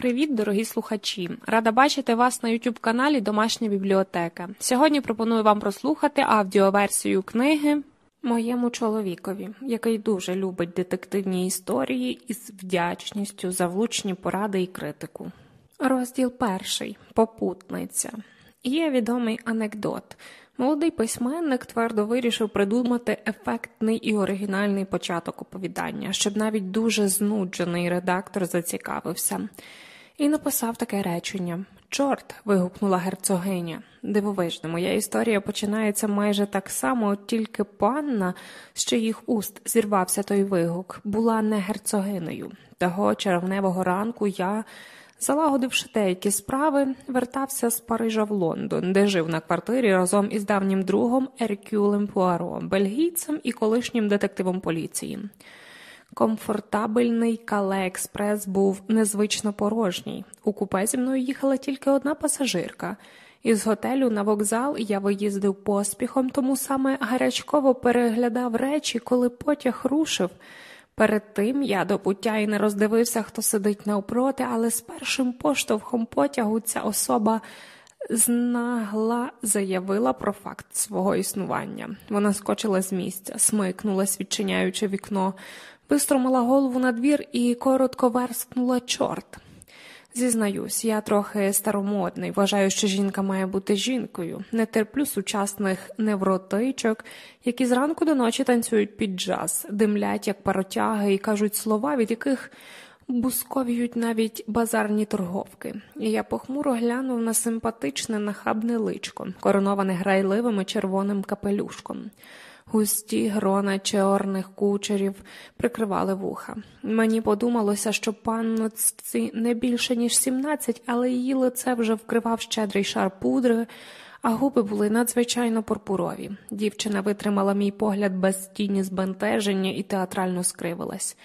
Привіт, дорогі слухачі! Рада бачити вас на youtube каналі Домашня бібліотека. Сьогодні пропоную вам прослухати аудіоверсію книги моєму чоловікові, який дуже любить детективні історії із вдячністю за влучні поради і критику. Розділ перший попутниця. Є відомий анекдот. Молодий письменник твердо вирішив придумати ефектний і оригінальний початок оповідання, щоб навіть дуже знуджений редактор зацікавився, і написав таке речення. Чорт. вигукнула герцогиня. Дивовижно, моя історія починається майже так само, тільки панна, з чиїх уст зірвався той вигук, була не герцогинею. Того червневого ранку я. Залагодивши деякі справи, вертався з Парижа в Лондон, де жив на квартирі разом із давнім другом Еркюлем Пуаро, бельгійцем і колишнім детективом поліції. Комфортабельний Кале Експрес був незвично порожній. У купе зі мною їхала тільки одна пасажирка. Із готелю на вокзал я виїздив поспіхом, тому саме гарячково переглядав речі, коли потяг рушив. Перед тим я до пуття і не роздивився, хто сидить навпроти, але з першим поштовхом потягу ця особа знагла заявила про факт свого існування. Вона скочила з місця, смикнулась, відчиняючи вікно, вистромила голову на двір і коротко верскнула чорт. Зізнаюсь, я трохи старомодний, вважаю, що жінка має бути жінкою. Не терплю сучасних невротичок, які зранку до ночі танцюють під джаз, димлять, як паротяги, і кажуть слова, від яких бусковіють навіть базарні торговки. І я похмуро глянув на симпатичне нахабне личко, короноване грайливим червоним капелюшком. Густі грона чорних кучерів прикривали вуха. Мені подумалося, що панноці не більше, ніж сімнадцять, але її лице вже вкривав щедрий шар пудри, а губи були надзвичайно пурпурові. Дівчина витримала мій погляд без тіні збентеження і театрально скривилась.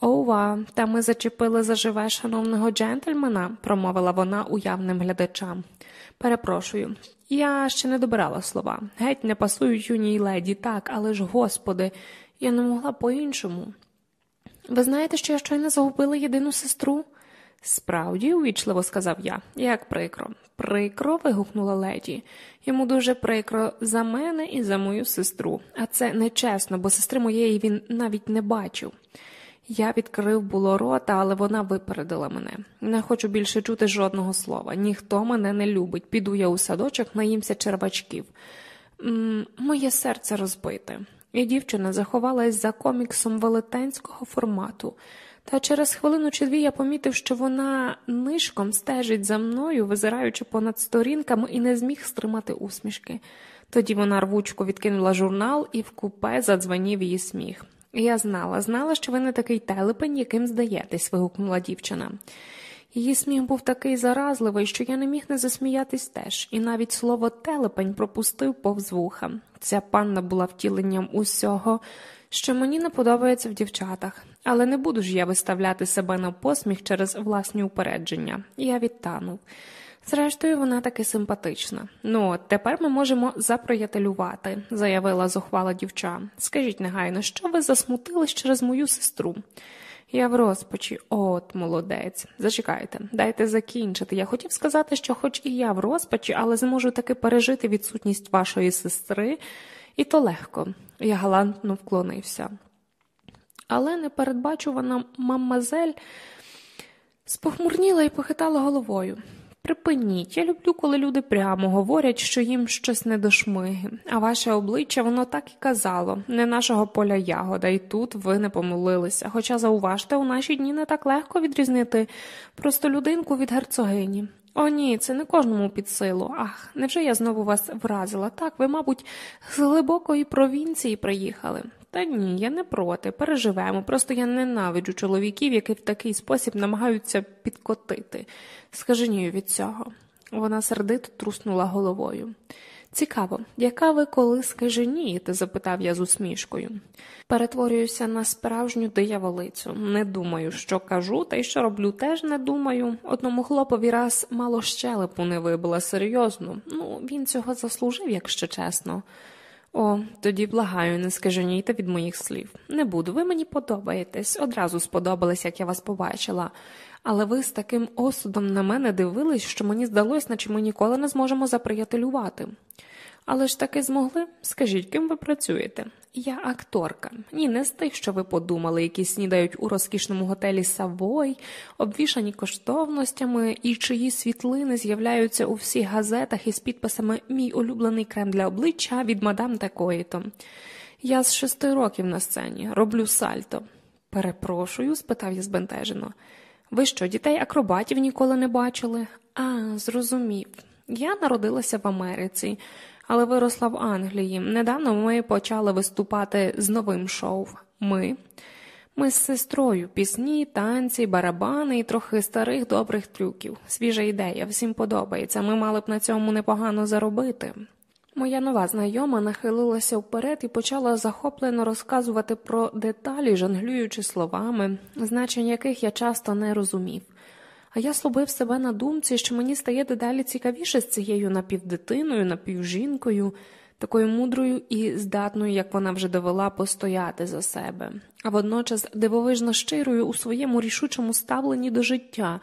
Ова, та ми зачепили заживе шановного джентльмена, промовила вона уявним глядачам. Перепрошую, я ще не добирала слова. Геть не пасують юній леді, так, але ж, господи, я не могла по-іншому. Ви знаєте, що я щойно загубила єдину сестру? Справді, увічливо сказав я, як прикро. Прикро. вигукнула леді. Йому дуже прикро за мене і за мою сестру, а це нечесно, бо сестри моєї він навіть не бачив. Я відкрив було рота, але вона випередила мене. Не хочу більше чути жодного слова. Ніхто мене не любить. Піду я у садочок, наїмся червачків. М -м, моє серце розбите. І дівчина заховалась за коміксом велетенського формату. Та через хвилину чи дві я помітив, що вона нишком стежить за мною, визираючи понад сторінками, і не зміг стримати усмішки. Тоді вона рвучко відкинула журнал і в купе задзвонів її сміх. Я знала, знала, що ви не такий телепень, яким здаєтесь, вигукнула дівчина. Її сміх був такий заразливий, що я не міг не засміятись теж, і навіть слово телепень пропустив повз вуха. Ця панна була втіленням усього, що мені не подобається в дівчатах, але не буду ж я виставляти себе на посміх через власні упередження. Я відтанув. Зрештою, вона таки симпатична. Ну, от тепер ми можемо запроятелювати, заявила зухвала дівча. Скажіть негайно, що ви засмутились через мою сестру? Я в розпачі, от молодець. Зачекайте, дайте закінчити. Я хотів сказати, що, хоч і я в розпачі, але зможу таки пережити відсутність вашої сестри, і то легко. Я галантно вклонився. Але непередбачувана маммазель спохмурніла і похитала головою. Припиніть, я люблю, коли люди прямо говорять, що їм щось не до шмиги, а ваше обличчя воно так і казало, не нашого поля ягода, і тут ви не помилилися. Хоча зауважте, у наші дні не так легко відрізнити просто людинку від герцогині. О, ні, це не кожному під силу. Ах, невже я знову вас вразила? Так, ви, мабуть, з глибокої провінції приїхали. Та ні, я не проти, переживемо. Просто я ненавиджу чоловіків, які в такий спосіб намагаються підкотити. Скаженію від цього. Вона сердито труснула головою. Цікаво, яка ви коли скаженієте? запитав я з усмішкою. Перетворююся на справжню дияволицю. Не думаю, що кажу, та й що роблю, теж не думаю. Одному хлопові раз мало щелепу не вибила серйозно. Ну, він цього заслужив, якщо чесно. О, тоді благаю, не скаженійте від моїх слів. Не буду, ви мені подобаєтесь, одразу сподобались, як я вас побачила. Але ви з таким осудом на мене дивились, що мені здалось, наче ми ніколи не зможемо заприятелювати. Але ж таки змогли? Скажіть, ким ви працюєте? Я акторка. Ні, не з тих, що ви подумали, які снідають у розкішному готелі Савой, обвішані коштовностями і чиї світлини з'являються у всіх газетах із підписами Мій улюблений крем для обличчя від мадам такої-то. Я з шести років на сцені, роблю сальто. Перепрошую, спитав я збентежено. Ви що, дітей акробатів ніколи не бачили? А, зрозумів. Я народилася в Америці але виросла в Англії. Недавно ми почали виступати з новим шоу. Ми Ми з сестрою, пісні, танці, барабани і трохи старих добрих трюків. Свіжа ідея, всім подобається. Ми мали б на цьому непогано заробити. Моя нова знайома нахилилася вперед і почала захоплено розказувати про деталі, жонглюючи словами, значення яких я часто не розумів а я слубив себе на думці, що мені стає дедалі цікавіше з цією напівдитиною, напівжінкою, такою мудрою і здатною, як вона вже довела постояти за себе, а водночас дивовижно щирою у своєму рішучому ставленні до життя.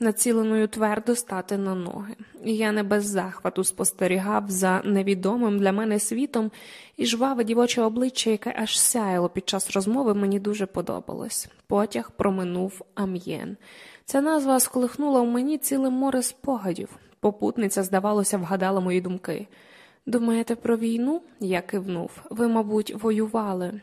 Націленою твердо стати на ноги, і я не без захвату спостерігав за невідомим для мене світом, і жваве дівоче обличчя, яке аж сяяло під час розмови, мені дуже подобалось. Потяг проминув Ам'єн. Ця назва сколихнула в мені ціле море спогадів. Попутниця, здавалося, вгадала мої думки. Думаєте про війну? Я кивнув. Ви, мабуть, воювали.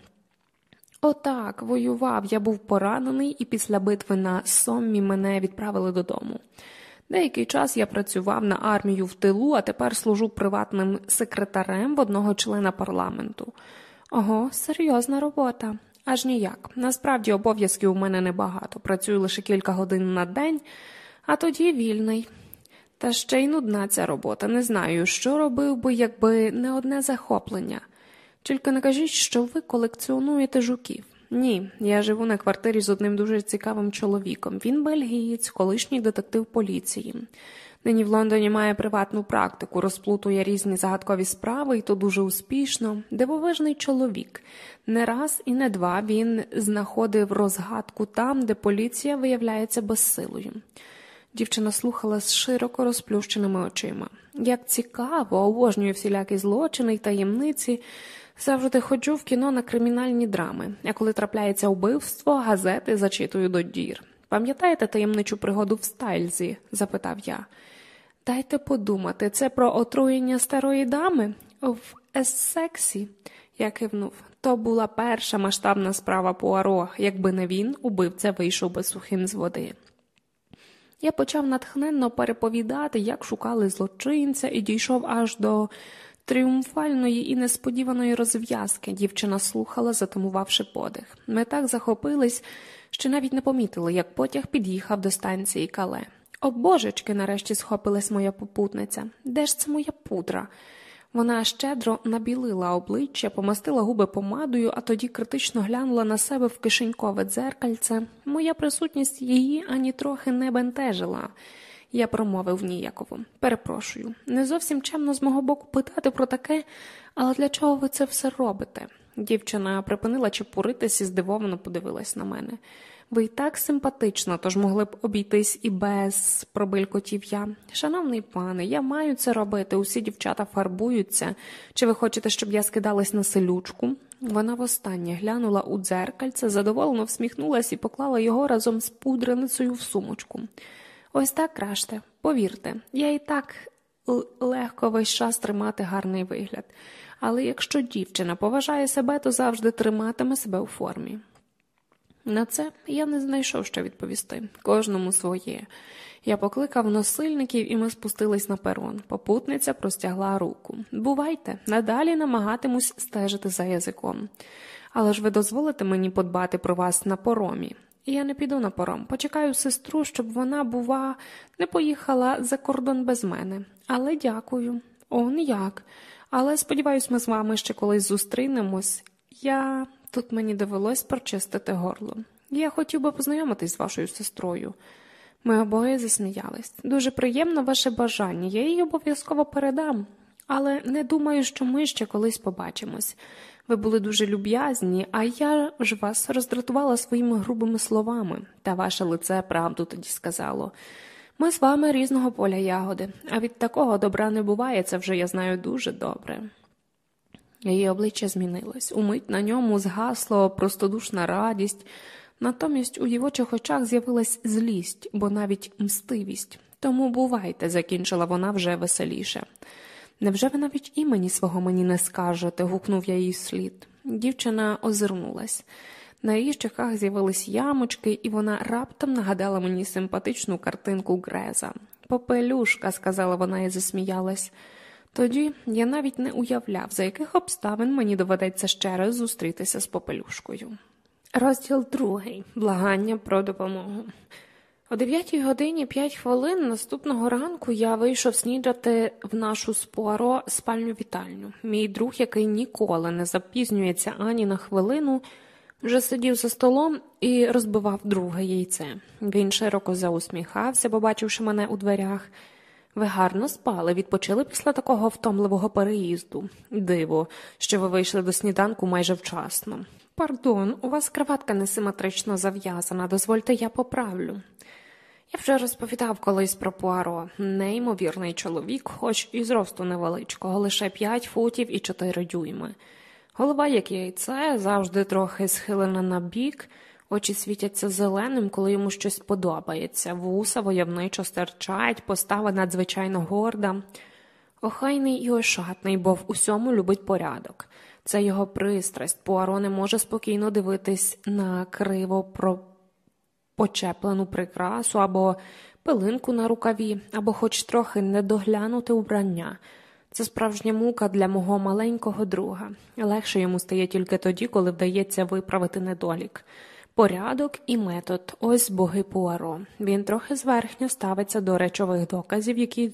Отак, воював. Я був поранений, і після битви на Соммі мене відправили додому. Деякий час я працював на армію в тилу, а тепер служу приватним секретарем в одного члена парламенту. Ого, серйозна робота. Аж ніяк. Насправді обов'язків у мене небагато. Працюю лише кілька годин на день, а тоді вільний. Та ще й нудна ця робота. Не знаю, що робив би, якби не одне захоплення. Тільки не кажіть, що ви колекціонуєте жуків. Ні, я живу на квартирі з одним дуже цікавим чоловіком. Він бельгієць, колишній детектив поліції. Нині в Лондоні має приватну практику, розплутує різні загадкові справи, і то дуже успішно. Дивовижний чоловік. Не раз і не два він знаходив розгадку там, де поліція виявляється безсилою. Дівчина слухала з широко розплющеними очима. Як цікаво, обожнює всілякі злочини й таємниці. Завжди ходжу в кіно на кримінальні драми, а коли трапляється вбивство, газети зачитую до дір. Пам'ятаєте таємничу пригоду в стайлзі? запитав я. Дайте подумати, це про отруєння старої дами в Ессексі. Я кивнув. То була перша масштабна справа Пуаро, якби не він, убивця вийшов би сухим з води. Я почав натхненно переповідати, як шукали злочинця, і дійшов аж до тріумфальної і несподіваної розв'язки. Дівчина слухала, затамувавши подих. Ми так захопились, що навіть не помітили, як потяг під'їхав до станції Кале. О божечки, нарешті схопилась моя попутниця. Де ж це моя пудра? Вона щедро набілила обличчя, помастила губи помадою, а тоді критично глянула на себе в кишенькове дзеркальце. Моя присутність її ані трохи не бентежила. Я промовив ніяково. Перепрошую, не зовсім чемно з мого боку питати про таке, але для чого ви це все робите? Дівчина припинила чепуритись і здивовано подивилась на мене. Ви й так симпатично, тож могли б обійтись і без пробилькотів я. Шановний пане, я маю це робити, усі дівчата фарбуються. Чи ви хочете, щоб я скидалась на селючку? Вона востаннє глянула у дзеркальце, задоволено всміхнулась і поклала його разом з пудреницею в сумочку. Ось так краште, повірте, я і так легко весь час тримати гарний вигляд. Але якщо дівчина поважає себе, то завжди триматиме себе у формі. На це я не знайшов що відповісти, кожному своє. Я покликав носильників, і ми спустились на перон. Попутниця простягла руку. Бувайте, надалі намагатимусь стежити за язиком. Але ж ви дозволите мені подбати про вас на поромі. Я не піду на пором. Почекаю сестру, щоб вона, бува, не поїхала за кордон без мене. Але дякую. Он як. Але сподіваюсь, ми з вами ще колись зустрінемось. Я тут мені довелось прочистити горло. Я хотів би познайомитись з вашою сестрою. Ми обоє засміялись. Дуже приємно ваше бажання, я її обов'язково передам, але не думаю, що ми ще колись побачимось. Ви були дуже люб'язні, а я ж вас роздратувала своїми грубими словами, та ваше лице правду тоді сказало. Ми з вами різного поля ягоди, а від такого добра не буває, це вже я знаю дуже добре. Її обличчя змінилось. Умить на ньому згасло простодушна радість, натомість у дівочих очах з'явилась злість, бо навіть мстивість. Тому бувайте, закінчила вона вже веселіше. Невже ви навіть імені свого мені не скажете? гукнув я їй вслід. Дівчина озирнулась. На її щоках з'явились ямочки, і вона раптом нагадала мені симпатичну картинку Греза. Попелюшка, сказала вона і засміялась. Тоді я навіть не уявляв, за яких обставин мені доведеться ще раз зустрітися з попелюшкою. Розділ другий благання про допомогу. О дев'ятій годині п'ять хвилин наступного ранку я вийшов снідати в нашу споро спальню вітальню. Мій друг, який ніколи не запізнюється ані на хвилину, вже сидів за столом і розбивав друге яйце. Він широко заусміхався, побачивши мене у дверях. Ви гарно спали, відпочили після такого втомливого переїзду. Диво, що ви вийшли до сніданку майже вчасно. Пардон, у вас краватка несиметрично зав'язана, дозвольте, я поправлю. Я вже розповідав колись про Пуаро. неймовірний чоловік, хоч і зросту невеличкого, лише п'ять футів і чотири дюйми. Голова, як яйце, завжди трохи схилена на бік, очі світяться зеленим, коли йому щось подобається, вуса войовничо стерчать, постава надзвичайно горда. Охайний і ошатний, бо в усьому любить порядок. Це його пристрасть. Пуаро не може спокійно дивитись на криво про почеплену прикрасу або пилинку на рукаві, або хоч трохи недоглянути убрання. Це справжня мука для мого маленького друга. Легше йому стає тільки тоді, коли вдається виправити недолік. Порядок і метод ось боги Пуаро. Він трохи зверхньо ставиться до речових доказів, які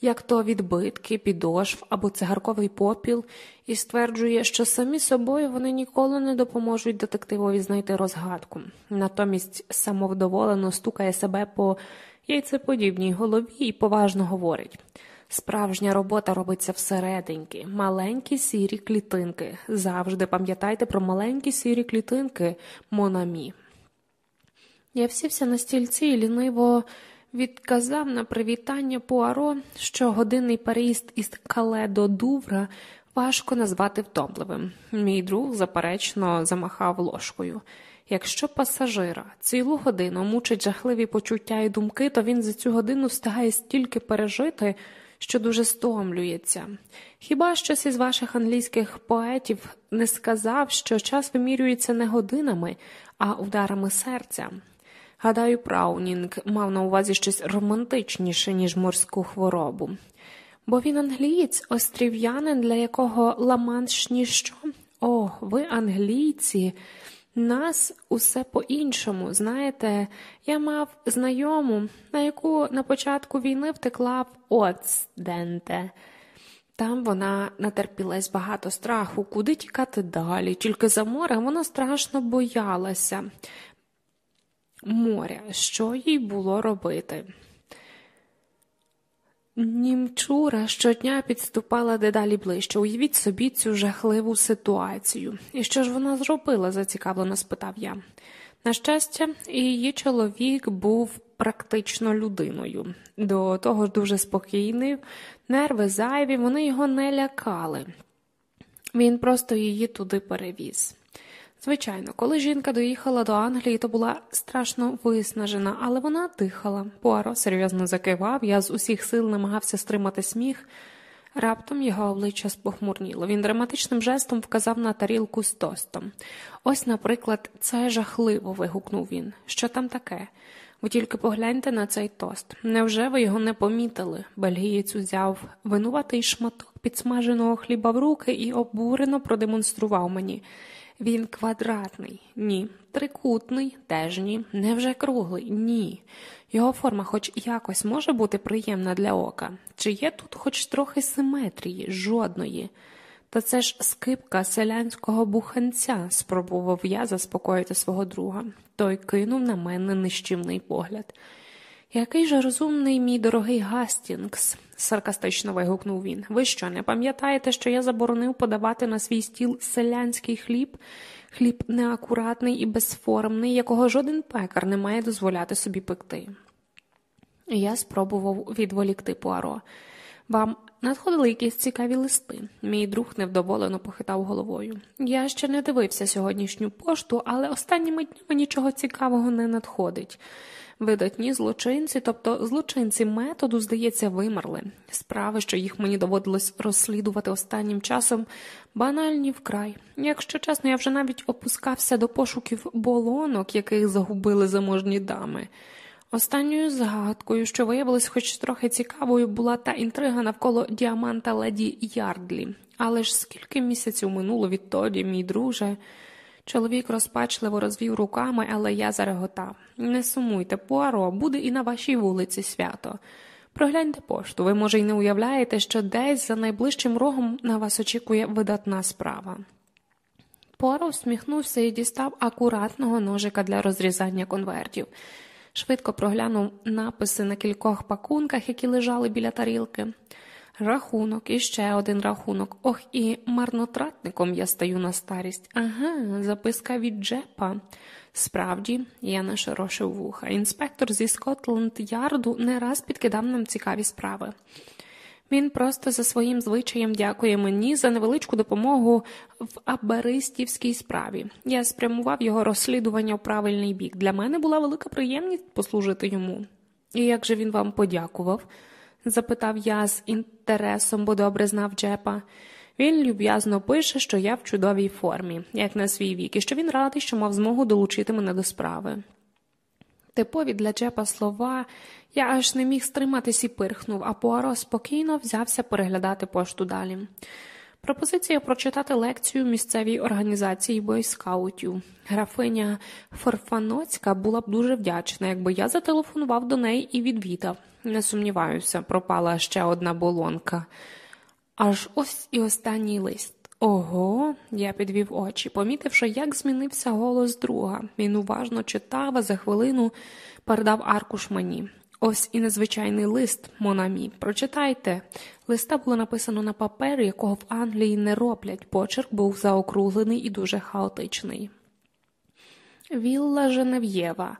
як то відбитки, підошв або цигарковий попіл, і стверджує, що самі собою вони ніколи не допоможуть детективові знайти розгадку. Натомість самовдоволено стукає себе по яйцеподібній голові і поважно говорить. Справжня робота робиться всерединки, маленькі сірі клітинки. Завжди пам'ятайте про маленькі сірі клітинки, Монамі. Я всівся на стільці і ліниво відказав на привітання Пуаро, що годинний переїзд із Кале до Дувра важко назвати втомливим. Мій друг заперечно замахав ложкою. Якщо пасажира цілу годину мучить жахливі почуття і думки, то він за цю годину встигає стільки пережити, що дуже стомлюється. Хіба щось із ваших англійських поетів не сказав, що час вимірюється не годинами, а ударами серця? Гадаю, Праунінг мав на увазі щось романтичніше, ніж морську хворобу. Бо він англієць, острів'янин, для якого ламанш ніщо. О, ви англійці, нас усе по-іншому. Знаєте, я мав знайому, на яку на початку війни втекла в Оцденте. Там вона натерпілась багато страху, куди тікати далі, тільки за морем вона страшно боялася моря, що їй було робити. Німчура щодня підступала дедалі ближче. Уявіть собі цю жахливу ситуацію. І що ж вона зробила? зацікавлено спитав я. На щастя, її чоловік був практично людиною. До того ж дуже спокійний, нерви зайві, вони його не лякали. Він просто її туди перевіз. Звичайно, коли жінка доїхала до Англії, то була страшно виснажена, але вона дихала. Пуаро серйозно закивав, я з усіх сил намагався стримати сміх. Раптом його обличчя спохмурніло. Він драматичним жестом вказав на тарілку з тостом. Ось, наприклад, це жахливо. вигукнув він. Що там таке? Ви тільки погляньте на цей тост. Невже ви його не помітили? Бельгієць узяв винуватий шматок підсмаженого хліба в руки і обурено продемонстрував мені. Він квадратний, ні, трикутний, теж ні, невже круглий, ні. Його форма хоч якось може бути приємна для ока, чи є тут хоч трохи симетрії, жодної. Та це ж скипка селянського буханця, спробував я заспокоїти свого друга. Той кинув на мене нищівний погляд. Який же розумний мій дорогий Гастінгс, саркастично вигукнув він. Ви що, не пам'ятаєте, що я заборонив подавати на свій стіл селянський хліб, хліб неакуратний і безформний, якого жоден пекар не має дозволяти собі пекти? Я спробував відволікти Пуаро. Вам надходили якісь цікаві листи. Мій друг невдоволено похитав головою. Я ще не дивився сьогоднішню пошту, але останніми днями нічого цікавого не надходить. Видатні злочинці, тобто злочинці методу, здається, вимерли. Справи, що їх мені доводилось розслідувати останнім часом, банальні вкрай. Якщо чесно, я вже навіть опускався до пошуків болонок, яких загубили заможні дами. Останньою згадкою, що виявилось хоч трохи цікавою, була та інтрига навколо діаманта леді Ярдлі. Але ж скільки місяців минуло відтоді, мій друже. Чоловік розпачливо розвів руками, але я зареготав. Не сумуйте, Пуаро, буде і на вашій вулиці свято. Прогляньте пошту, ви, може, й не уявляєте, що десь за найближчим рогом на вас очікує видатна справа. Пуаро всміхнувся і дістав акуратного ножика для розрізання конвертів. Швидко проглянув написи на кількох пакунках, які лежали біля тарілки. Рахунок, і ще один рахунок. Ох, і марнотратником я стаю на старість. Ага, записка від Джепа. Справді, я нашорошив вуха. Інспектор зі Скотланд Ярду не раз підкидав нам цікаві справи. Він просто за своїм звичаєм дякує мені за невеличку допомогу в абаристівській справі. Я спрямував його розслідування в правильний бік. Для мене була велика приємність послужити йому. І як же він вам подякував? Запитав я з інтересом, бо добре знав Джепа. Він люб'язно пише, що я в чудовій формі, як на свій вік, і що він радий, що мав змогу долучити мене до справи. Типові для Джепа слова я аж не міг стриматись і пирхнув, а Пуаро спокійно взявся переглядати пошту далі. Пропозиція прочитати лекцію місцевій організації бойскаутів. Графиня Форфаноцька була б дуже вдячна, якби я зателефонував до неї і відвідав. Не сумніваюся, пропала ще одна болонка. Аж ось і останній лист. Ого, я підвів очі, помітивши, як змінився голос друга. Він уважно читав, а за хвилину передав аркуш мені. Ось і незвичайний лист, Монамі. Прочитайте. Листа було написано на папер, якого в Англії не роблять. Почерк був заокруглений і дуже хаотичний. Вілла Женев'єва,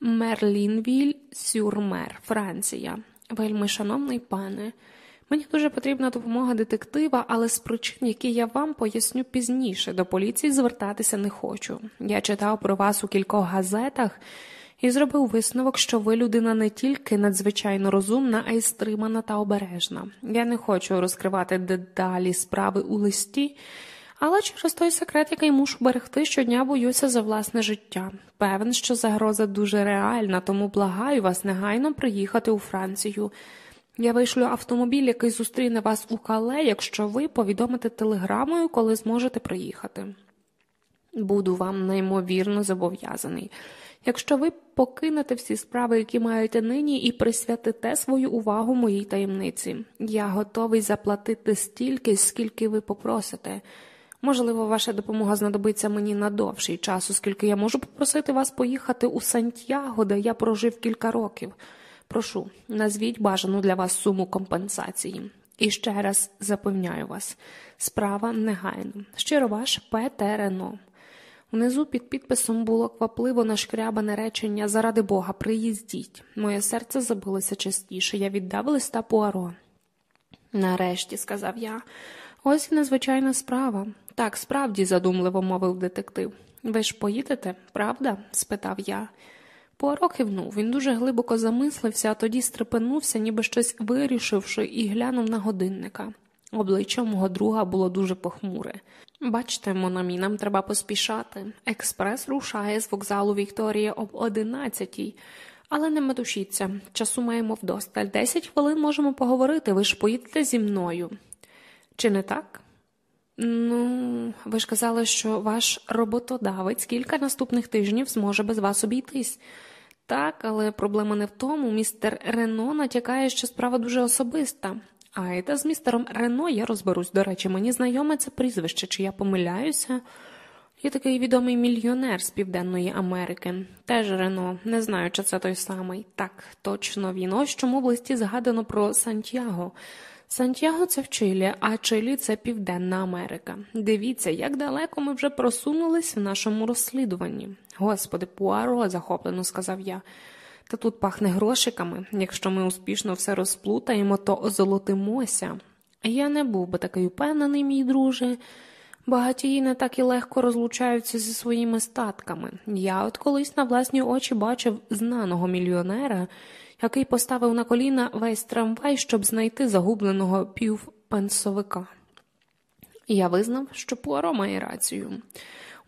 Мерлінвіль, Сюрмер, Франція. Вельми шановний пане. Мені дуже потрібна допомога детектива, але з причин, які я вам поясню пізніше, до поліції звертатися не хочу. Я читав про вас у кількох газетах і зробив висновок, що ви людина не тільки надзвичайно розумна, а й стримана та обережна. Я не хочу розкривати деталі справи у листі, але через той секрет, який мушу берегти, щодня боюся за власне життя. Певен, що загроза дуже реальна, тому благаю вас негайно приїхати у Францію. Я вишлю автомобіль, який зустріне вас у кале, якщо ви повідомите телеграмою, коли зможете приїхати. Буду вам неймовірно зобов'язаний. Якщо ви покинете всі справи, які маєте нині, і присвятите свою увагу моїй таємниці, я готовий заплатити стільки, скільки ви попросите. Можливо, ваша допомога знадобиться мені на довший час, оскільки я можу попросити вас поїхати у Сантьяго, де я прожив кілька років. Прошу, назвіть бажану для вас суму компенсації. І ще раз запевняю вас, справа негайна. Щиро ваш П.Т. Внизу під підписом було квапливо нашкрябане речення Заради Бога, приїздіть. Моє серце забилося частіше. Я віддав листа Пуаро. Нарешті, сказав я, ось і незвичайна справа. Так, справді, задумливо мовив детектив. Ви ж поїдете, правда? спитав я. Пуаро кивнув. Він дуже глибоко замислився, а тоді стрепенувся, ніби щось вирішивши, і глянув на годинника. Обличчя мого друга було дуже похмуре. Бачте, Монамі, нам треба поспішати. Експрес рушає з вокзалу Вікторія об одинадцятій. Але не метушіться, часу маємо вдосталь. Десять хвилин можемо поговорити, ви ж поїдете зі мною. Чи не так? Ну, ви ж казали, що ваш роботодавець кілька наступних тижнів зможе без вас обійтись. Так, але проблема не в тому. Містер Рено натякає, що справа дуже особиста. А та з містером Рено я розберусь. До речі, мені знайоме це прізвище, чи я помиляюся? Є такий відомий мільйонер з Південної Америки. Теж Рено, не знаю, чи це той самий. Так, точно він. Ось чому в листі згадано про Сантьяго. Сантьяго це в Чилі, а Чилі це Південна Америка. Дивіться, як далеко ми вже просунулись в нашому розслідуванні. Господи, Пуаро, захоплено сказав я. Тут пахне грошиками. Якщо ми успішно все розплутаємо, то озолотимося. Я не був би такий упевнений, мій друже. Багатії не так і легко розлучаються зі своїми статками. Я от колись на власні очі бачив знаного мільйонера, який поставив на коліна весь трамвай, щоб знайти загубленого півпенсовика. Я визнав, що Пуаро має рацію.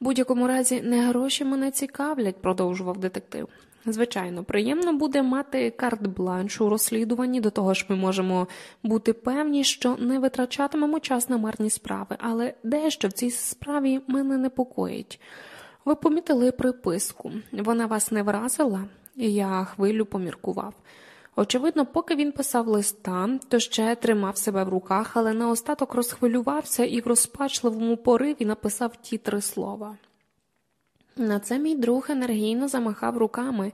У будь-якому разі не гроші мене цікавлять, продовжував детектив. Звичайно, приємно буде мати карт-бланш у розслідуванні, до того ж ми можемо бути певні, що не витрачатимемо час на марні справи, але дещо в цій справі мене непокоїть. Ви помітили приписку, вона вас не вразила? Я хвилю поміркував. Очевидно, поки він писав листа, то ще тримав себе в руках, але наостаток розхвилювався і в розпачливому пориві написав ті три слова. На це мій друг енергійно замахав руками.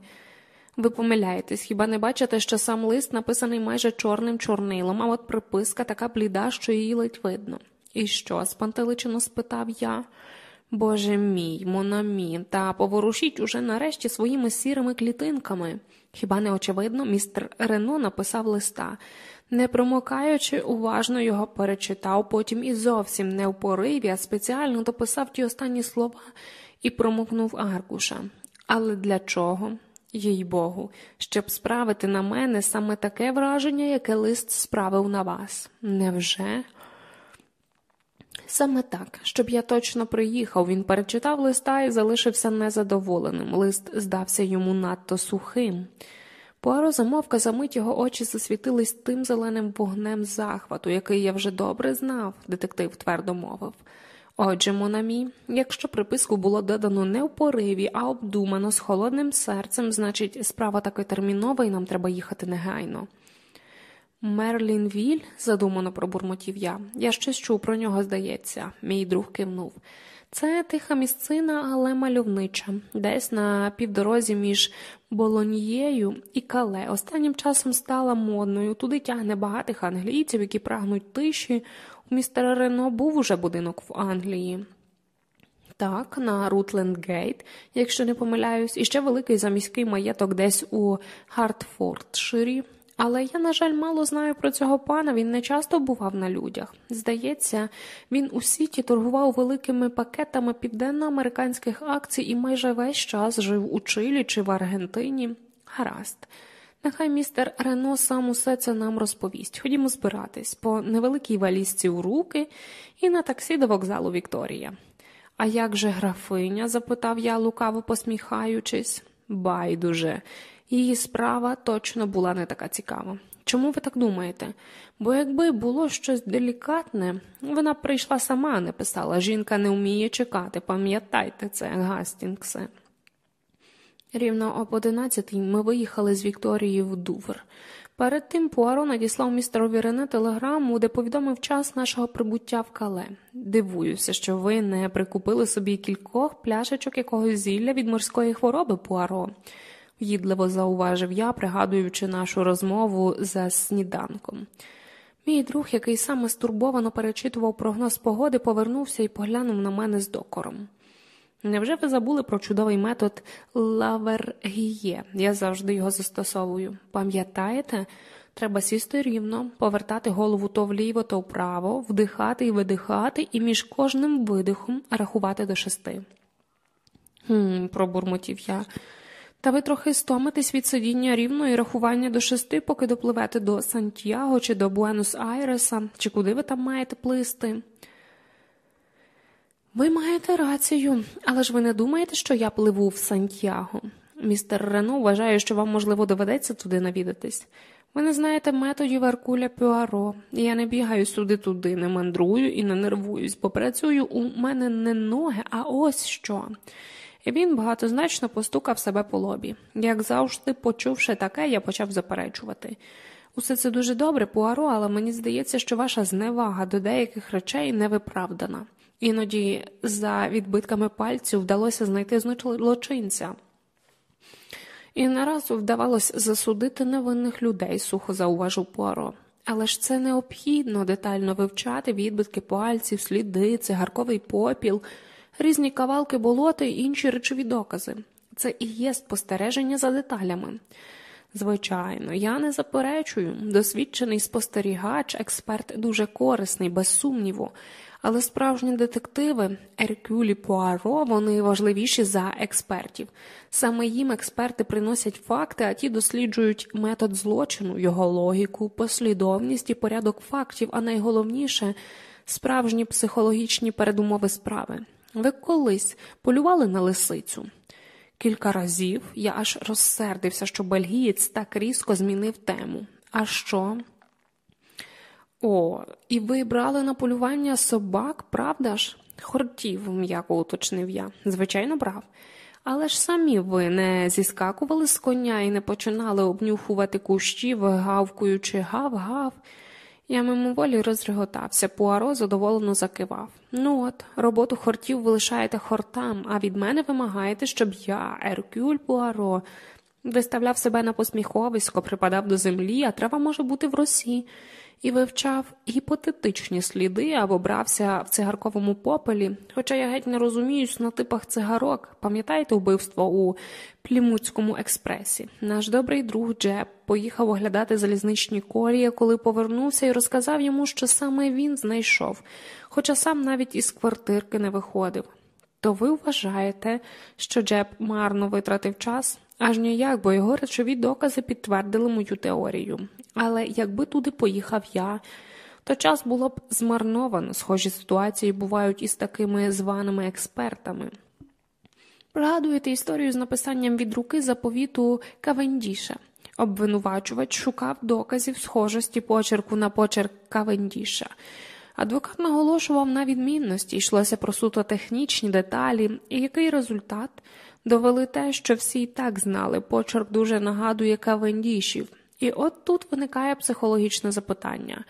Ви помиляєтесь, хіба не бачите, що сам лист написаний майже чорним чорнилом, а от приписка така бліда, що її ледь видно. І що? спантеличено спитав я. Боже мій, монамі, та поворушіть уже нарешті своїми сірими клітинками. Хіба не очевидно, містер Рено написав листа. Не промокаючи, уважно його перечитав, потім і зовсім не в пориві, а спеціально дописав ті останні слова і промокнув аркуша. Але для чого? Їй Богу, щоб справити на мене саме таке враження, яке лист справив на вас. Невже? Саме так, щоб я точно приїхав, він перечитав листа і залишився незадоволеним. Лист здався йому надто сухим. Пуаро замовка за мить його очі засвітились тим зеленим вогнем захвату, який я вже добре знав, детектив твердо мовив. Отже, Монамі, якщо приписку було додано не в пориві, а обдумано з холодним серцем, значить, справа таки термінова і нам треба їхати негайно. Мерлінвіль, задумано пробурмотів я. Я щось чув про нього, здається, мій друг кивнув. Це тиха місцина, але мальовнича, десь на півдорозі між Болоньєю і Кале. Останнім часом стала модною. Туди тягне багатих англійців, які прагнуть тиші. У містера Рено був уже будинок в Англії. Так, на Рутлендгейт, якщо не помиляюсь, і ще великий заміський маєток десь у Хартфордширі. Але я, на жаль, мало знаю про цього пана, він не часто бував на людях. Здається, він у сіті торгував великими пакетами південноамериканських акцій і майже весь час жив у Чилі чи в Аргентині. Гаразд. Нехай містер Рено сам усе це нам розповість. Ходімо збиратись по невеликій валізці у руки і на таксі до вокзалу Вікторія. А як же графиня? запитав я, лукаво посміхаючись. Байдуже. Її справа точно була не така цікава. Чому ви так думаєте? Бо якби було щось делікатне, вона б прийшла сама, не писала. Жінка не вміє чекати, пам'ятайте це, Гастінгсе. Рівно об одинадцятій ми виїхали з Вікторії в Дувр. Перед тим Пуаро надіслав містерові Рене телеграму, де повідомив час нашого прибуття в кале. Дивуюся, що ви не прикупили собі кількох пляшечок якогось зілля від морської хвороби, Пуаро в'їдливо зауважив я, пригадуючи нашу розмову за сніданком. Мій друг, який саме стурбовано перечитував прогноз погоди, повернувся і поглянув на мене з докором. Невже ви забули про чудовий метод лавергіє? Я завжди його застосовую. Пам'ятаєте? Треба сісти рівно, повертати голову то вліво, то вправо, вдихати і видихати, і між кожним видихом рахувати до шести. «Хм», – пробурмотів я. Та ви трохи стомитесь від сидіння рівно і рахування до шести, поки допливете до Сантьяго чи до Буенос-Айреса, чи куди ви там маєте плисти. Ви маєте рацію, але ж ви не думаєте, що я пливу в Сантьяго? Містер Рено вважає, що вам, можливо, доведеться туди навідатись. Ви не знаєте методів Аркуля Пюаро. Я не бігаю сюди-туди, не мандрую і не нервуюсь, бо працюю у мене не ноги, а ось що і він багатозначно постукав себе по лобі. Як завжди, почувши таке, я почав заперечувати. Усе це дуже добре, Пуаро, але мені здається, що ваша зневага до деяких речей невиправдана. Іноді за відбитками пальців вдалося знайти злочинця. І наразу вдавалось засудити невинних людей, сухо зауважив Пуаро. Але ж це необхідно детально вивчати відбитки пальців, сліди, цигарковий попіл, різні кавалки болота і інші речові докази. Це і є спостереження за деталями. Звичайно, я не заперечую, досвідчений спостерігач, експерт дуже корисний, без сумніву, але справжні детективи Еркюлі Пуаро вони важливіші за експертів. Саме їм експерти приносять факти, а ті досліджують метод злочину, його логіку, послідовність і порядок фактів, а найголовніше справжні психологічні передумови справи. Ви колись полювали на лисицю. Кілька разів я аж розсердився, що бельгієць так різко змінив тему. А що? О, і ви брали на полювання собак, правда ж? Хортів, м'яко уточнив я. Звичайно, брав. Але ж самі ви не зіскакували з коня і не починали обнюхувати кущі, вигавкуючи гав-гав. Я мимоволі розреготався, Пуаро задоволено закивав. Ну от, роботу хортів ви лишаєте хортам, а від мене вимагаєте, щоб я, Еркюль Пуаро, виставляв себе на посміховисько, припадав до землі, а трава може бути в росі і вивчав гіпотетичні сліди або брався в цигарковому попелі, хоча я геть не розуміюсь на типах цигарок. Пам'ятаєте вбивство у Плімутському експресі? Наш добрий друг Джеб поїхав оглядати залізничні колії, коли повернувся і розказав йому, що саме він знайшов, хоча сам навіть із квартирки не виходив. То ви вважаєте, що Джеб марно витратив час? Аж ніяк, бо його речові докази підтвердили мою теорію. Але якби туди поїхав я, то час було б змарновано. Схожі ситуації бувають із такими званими експертами. Пригадуєте історію з написанням від руки заповіту Кавендіша. Обвинувачувач шукав доказів схожості почерку на почерк Кавендіша. Адвокат наголошував на відмінності, йшлося про суто технічні деталі, і який результат довели те, що всі і так знали, почерк дуже нагадує Кавендішів. І от тут виникає психологічне запитання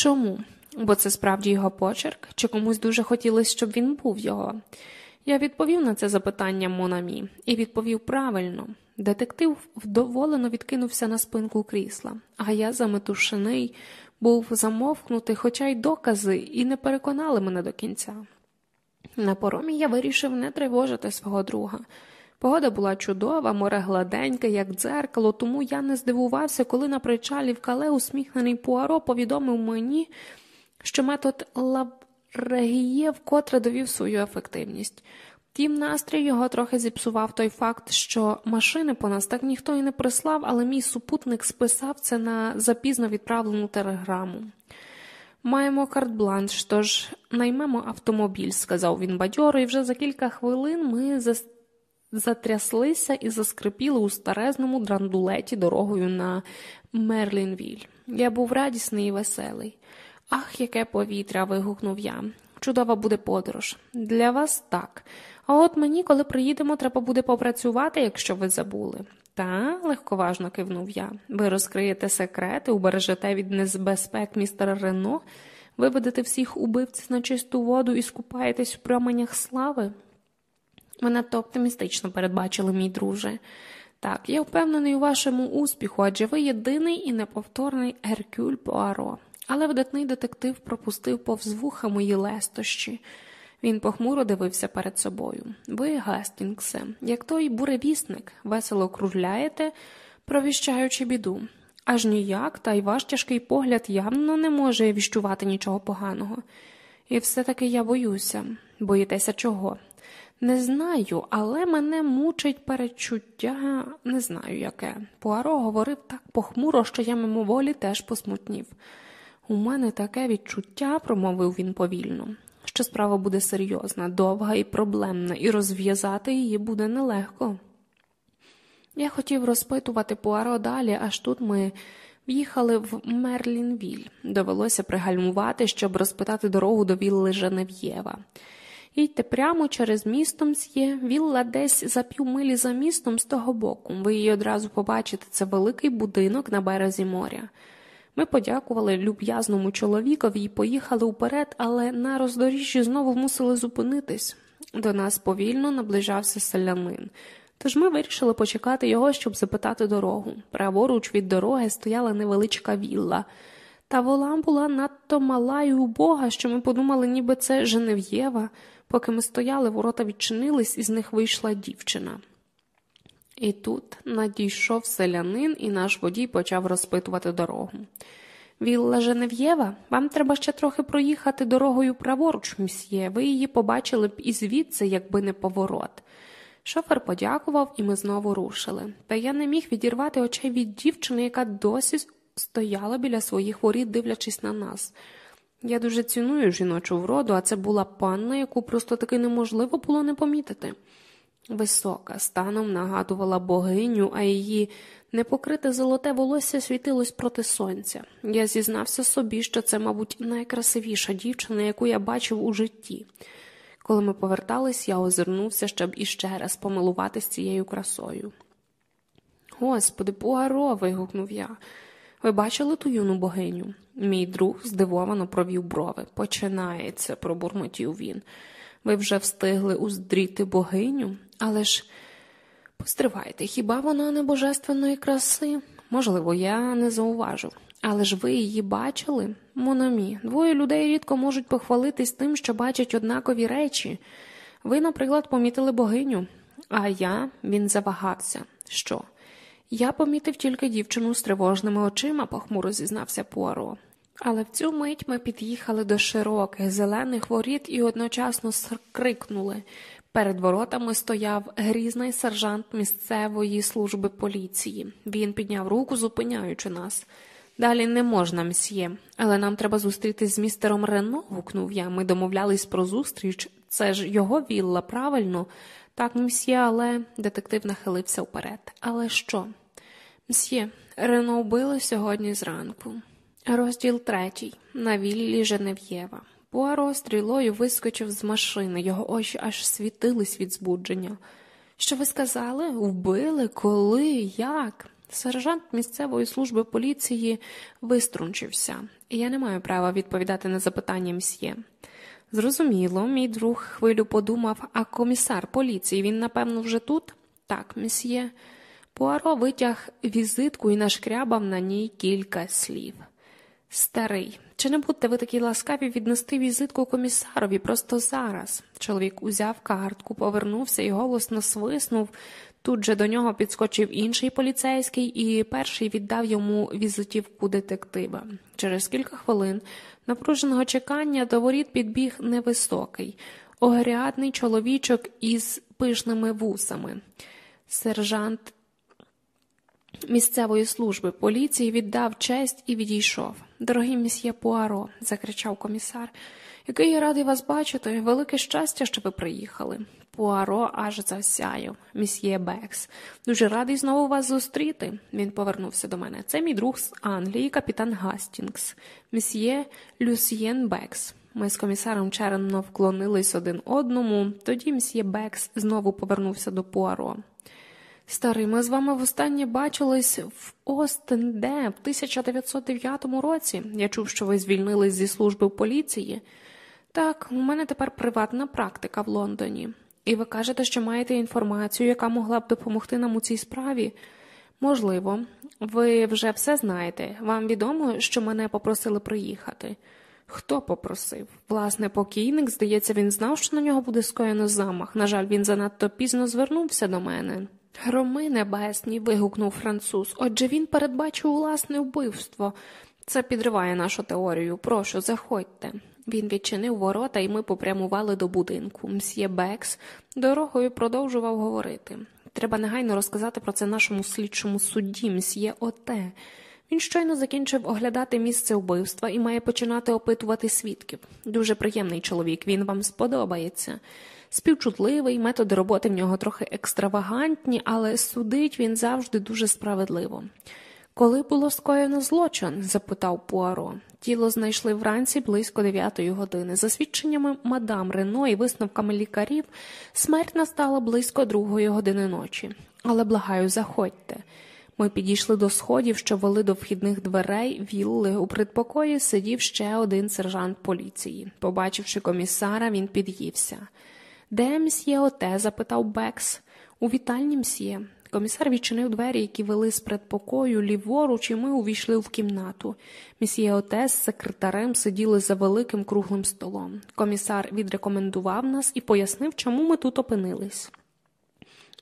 чому? Бо це справді його почерк, чи комусь дуже хотілося, щоб він був його? Я відповів на це запитання Монамі і відповів правильно. Детектив вдоволено відкинувся на спинку крісла, а я заметушений, був замовкнутий, хоча й докази, і не переконали мене до кінця. На поромі я вирішив не тривожити свого друга. Погода була чудова, море гладеньке, як дзеркало, тому я не здивувався, коли на причалі в кале усміхнений Пуаро повідомив мені, що метод Лаврегіє вкотре довів свою ефективність. Тім настрій його трохи зіпсував той факт, що машини по нас так ніхто і не прислав, але мій супутник списав це на запізно відправлену телеграму. Маємо карт-бланш, тож наймемо автомобіль, сказав він бадьоро, і вже за кілька хвилин ми затряслися і заскрипіли у старезному драндулеті дорогою на Мерлінвіль. Я був радісний і веселий. Ах, яке повітря. вигукнув я. Чудова буде подорож. Для вас так. А от мені, коли приїдемо, треба буде попрацювати, якщо ви забули. Та, легковажно кивнув я. Ви розкриєте секрети, убережете від небезпек містера Рено, виведете всіх убивців на чисту воду і скупаєтесь в променях слави. Ви надто оптимістично передбачили, мій друже. Так, я впевнений у вашому успіху, адже ви єдиний і неповторний Еркюль Пуаро. Але видатний детектив пропустив повз вуха мої лестощі. Він похмуро дивився перед собою. Ви, Гастінгсе, як той буревісник, весело кружляєте, провіщаючи біду. Аж ніяк, та й ваш тяжкий погляд явно не може віщувати нічого поганого. І все таки я боюся. Боїтеся чого? Не знаю, але мене мучить перечуття, не знаю яке. Пуаро говорив так похмуро, що я мимоволі теж посмутнів. У мене таке відчуття, промовив він повільно, що справа буде серйозна, довга і проблемна, і розв'язати її буде нелегко. Я хотів розпитувати Пуаро далі, аж тут ми в'їхали в Мерлінвіль. Довелося пригальмувати, щоб розпитати дорогу до вілли Женев'єва. Їдьте прямо через місто мсьє, вілла десь за півмилі за містом з того боку. Ви її одразу побачите, це великий будинок на березі моря. Ми подякували люб'язному чоловікові і поїхали вперед, але на роздоріжжі знову мусили зупинитись. До нас повільно наближався селянин. Тож ми вирішили почекати його, щоб запитати дорогу. Праворуч від дороги стояла невеличка вілла. Та вола була надто мала і убога, що ми подумали, ніби це Женев'єва. Поки ми стояли, ворота відчинились, і з них вийшла дівчина. І тут надійшов селянин, і наш водій почав розпитувати дорогу. Вілла Женев'єва, вам треба ще трохи проїхати дорогою праворуч, мсьє. Ви її побачили б і звідси, якби не поворот. Шофер подякував, і ми знову рушили. Та я не міг відірвати очей від дівчини, яка досі стояла біля своїх воріт, дивлячись на нас. Я дуже ціную жіночу вроду, а це була панна, яку просто таки неможливо було не помітити. Висока, станом нагадувала богиню, а її непокрите золоте волосся світилось проти сонця. Я зізнався собі, що це, мабуть, найкрасивіша дівчина, яку я бачив у житті. Коли ми повертались, я озирнувся, щоб іще раз помилуватись цією красою. Господи, Пуаро. вигукнув я. Ви бачили ту юну богиню? Мій друг здивовано провів брови. Починається, пробурмотів він. Ви вже встигли уздріти богиню, але ж постривайте, хіба вона не божественної краси? Можливо, я не зауважив. Але ж ви її бачили? Монамі, двоє людей рідко можуть похвалитись тим, що бачать однакові речі. Ви, наприклад, помітили богиню, а я він завагався. Що? Я помітив тільки дівчину з тривожними очима, похмуро зізнався Пуаро. Але в цю мить ми під'їхали до широких зелених воріт і одночасно крикнули. Перед воротами стояв грізний сержант місцевої служби поліції. Він підняв руку, зупиняючи нас. Далі не можна, мсьє, але нам треба зустрітись з містером Рено, гукнув я. Ми домовлялись про зустріч. Це ж його вілла, правильно? Так, мсьє, але детектив нахилився вперед. Але що? Мсьє, Рено вбили сьогодні зранку. Розділ третій. На віллі Женев'єва. Пуаро стрілою вискочив з машини, його очі аж світились від збудження. Що ви сказали? Вбили? Коли? Як? Сержант місцевої служби поліції виструнчився, я не маю права відповідати на запитання мсьє. Зрозуміло, мій друг хвилю подумав, а комісар поліції він, напевно, вже тут? Так, мсьє. Пуаро витяг візитку і нашкрябав на ній кілька слів. Старий, чи не будете ви такі ласкаві віднести візитку комісарові просто зараз? Чоловік узяв картку, повернувся і голосно свиснув. Тут же до нього підскочив інший поліцейський, і перший віддав йому візитівку детектива. Через кілька хвилин напруженого чекання до воріт підбіг невисокий, огрядний чоловічок із пишними вусами. Сержант місцевої служби поліції віддав честь і відійшов. Дорогий місьє Пуаро, закричав комісар, який я радий вас бачити, велике щастя, що ви приїхали. Пуаро аж засяяв, місьє Бекс. Дуже радий знову вас зустріти. Він повернувся до мене. Це мій друг з Англії, капітан Гастінгс, місьє Люсьєн Бекс. Ми з комісаром черемно вклонились один одному, тоді мсьє Бекс знову повернувся до Пуаро. Старий, ми з вами востаннє бачились в Остенде в 1909 році. Я чув, що ви звільнились зі служби в поліції. Так, у мене тепер приватна практика в Лондоні. І ви кажете, що маєте інформацію, яка могла б допомогти нам у цій справі? Можливо, ви вже все знаєте. Вам відомо, що мене попросили приїхати. Хто попросив? Власне, покійник, здається, він знав, що на нього буде скоєно замах. На жаль, він занадто пізно звернувся до мене. Громи небесні. вигукнув француз. Отже він передбачив власне вбивство. Це підриває нашу теорію. Прошу, заходьте. Він відчинив ворота, і ми попрямували до будинку. Мсьє Бекс дорогою продовжував говорити. Треба негайно розказати про це нашому слідчому судді, мсьє Оте. Він щойно закінчив оглядати місце вбивства і має починати опитувати свідків. Дуже приємний чоловік, він вам сподобається. Співчутливий, методи роботи в нього трохи екстравагантні, але судить він завжди дуже справедливо. Коли було скоєно злочин? запитав Пуаро. Тіло знайшли вранці близько дев'ятої години. За свідченнями мадам Рено і висновками лікарів, смерть настала близько другої години ночі. Але благаю, заходьте. Ми підійшли до сходів, що вели до вхідних дверей, вілли. У предпокої сидів ще один сержант поліції. Побачивши комісара, він під'ївся. Де мсьє оте? запитав Бекс. У вітальні мсьє. Комісар відчинив двері, які вели з предпокою ліворуч, і ми увійшли в кімнату. Місьє Оте з секретарем сиділи за великим круглим столом. Комісар відрекомендував нас і пояснив, чому ми тут опинились.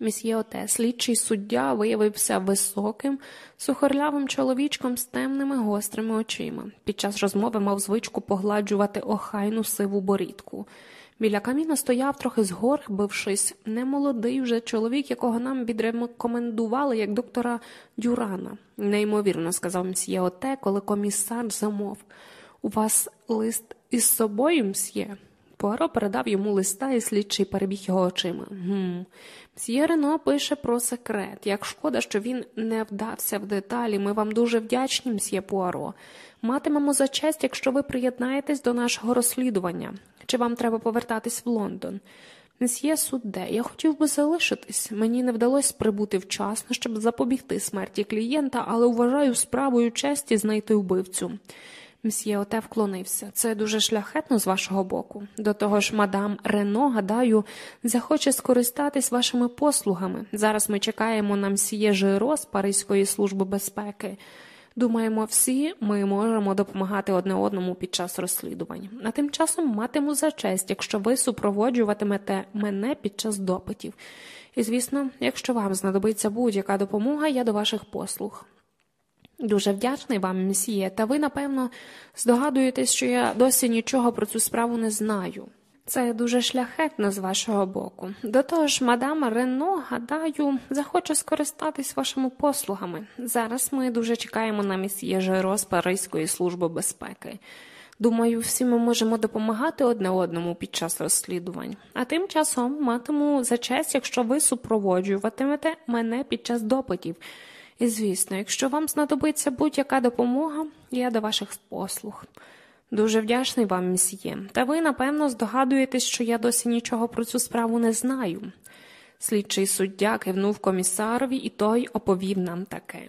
Місьє Оте, слідчий суддя, виявився високим, сухорлявим чоловічком з темними гострими очима. Під час розмови мав звичку погладжувати охайну сиву борідку. Біля каміна стояв трохи згорбившись, немолодий вже чоловік, якого нам відрекомендували як доктора Дюрана. Неймовірно, сказав мсьє Оте, коли комісар замов. У вас лист із собою, мсьє? Пуаро передав йому листа і слідчий перебіг його очима. Гм. Мсьє Рено пише про секрет. Як шкода, що він не вдався в деталі. Ми вам дуже вдячні, мсьє Пуаро. Матимемо за честь, якщо ви приєднаєтесь до нашого розслідування. Чи вам треба повертатись в Лондон? Месьє судде, я хотів би залишитись. Мені не вдалося прибути вчасно, щоб запобігти смерті клієнта, але вважаю справою честі знайти вбивцю. Мсьє Оте вклонився. Це дуже шляхетно з вашого боку. До того ж, мадам Рено, гадаю, захоче скористатись вашими послугами. Зараз ми чекаємо на мсьє Жиро з Паризької служби безпеки. Думаємо, всі ми можемо допомагати одне одному під час розслідувань. А тим часом матиму за честь, якщо ви супроводжуватимете мене під час допитів. І, звісно, якщо вам знадобиться будь-яка допомога, я до ваших послуг. Дуже вдячний вам, мсьє, та ви, напевно, здогадуєтесь, що я досі нічого про цю справу не знаю. Це дуже шляхетно з вашого боку. До того ж, мадам Рено, гадаю, захоче скористатись вашими послугами. Зараз ми дуже чекаємо на місьє Жеро з Паризької служби безпеки. Думаю, всі ми можемо допомагати одне одному під час розслідувань, а тим часом матиму за честь, якщо ви супроводжуватимете мене під час допитів. І, звісно, якщо вам знадобиться будь-яка допомога, я до ваших послуг. Дуже вдячний вам, місьє, та ви, напевно, здогадуєтесь, що я досі нічого про цю справу не знаю. Слідчий суддя кивнув комісарові, і той оповів нам таке.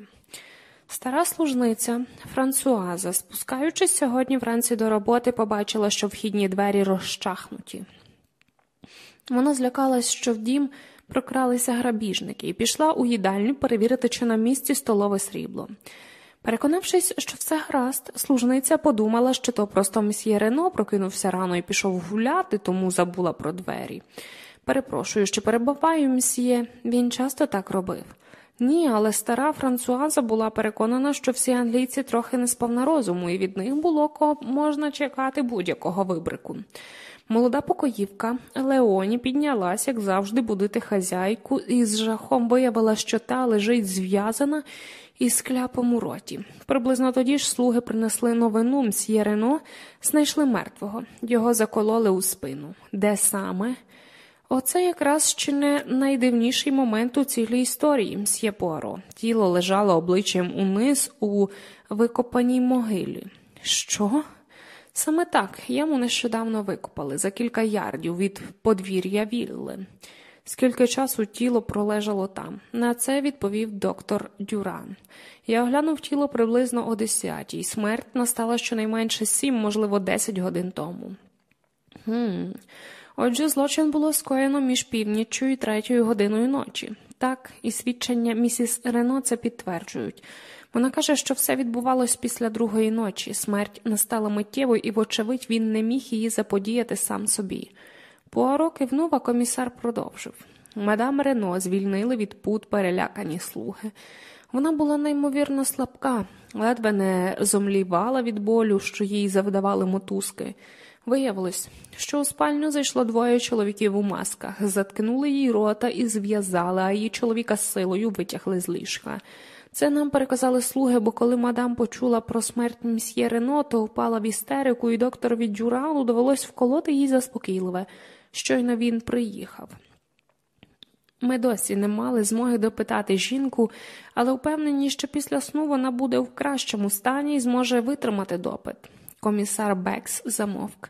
Стара служниця Франсуаза, спускаючись сьогодні вранці до роботи, побачила, що вхідні двері розчахнуті. Вона злякалась, що в дім прокралися грабіжники, і пішла у їдальню перевірити, чи на місці столове срібло. Переконавшись, що все гаразд, служниця подумала, що то просто месьє Рено прокинувся рано і пішов гуляти, тому забула про двері. Перепрошую, що перебуваю, месьє, він часто так робив. Ні, але стара Франсуаза була переконана, що всі англійці трохи не сповна розуму, і від них було можна чекати будь-якого вибрику. Молода покоївка Леоні піднялась, як завжди, будити хазяйку, і з жахом виявила, що та лежить зв'язана із кляпом у роті. Приблизно тоді ж слуги принесли новину мсьє Рено, знайшли мертвого, його закололи у спину. Де саме? Оце якраз ще не найдивніший момент у цілій історії, мсьє. Тіло лежало обличчям униз у викопаній могилі. Що? Саме так яму нещодавно викопали за кілька ярдів від подвір'я Вілли. Скільки часу тіло пролежало там? На це відповів доктор Дюран. Я оглянув тіло приблизно о десятій. Смерть настала щонайменше сім, можливо, десять годин тому. Хм. Отже, злочин було скоєно між північчю і третьою годиною ночі. Так, і свідчення місіс Рено це підтверджують. Вона каже, що все відбувалось після другої ночі. Смерть настала миттєво, і, вочевидь, він не міг її заподіяти сам собі. Пуаро кивнув, а комісар продовжив. Мадам Рено звільнили від пут перелякані слуги. Вона була неймовірно слабка, ледве не зомлівала від болю, що їй завдавали мотузки. Виявилось, що у спальню зайшло двоє чоловіків у масках, заткнули їй рота і зв'язали, а її чоловіка з силою витягли з ліжка. Це нам переказали слуги, бо коли мадам почула про смерть мсьє Рено, то впала в істерику, і докторові Дюрану довелось вколоти їй заспокійливе. Щойно він приїхав. Ми досі не мали змоги допитати жінку, але впевнені, що після сну вона буде в кращому стані і зможе витримати допит. Комісар Бекс замовк.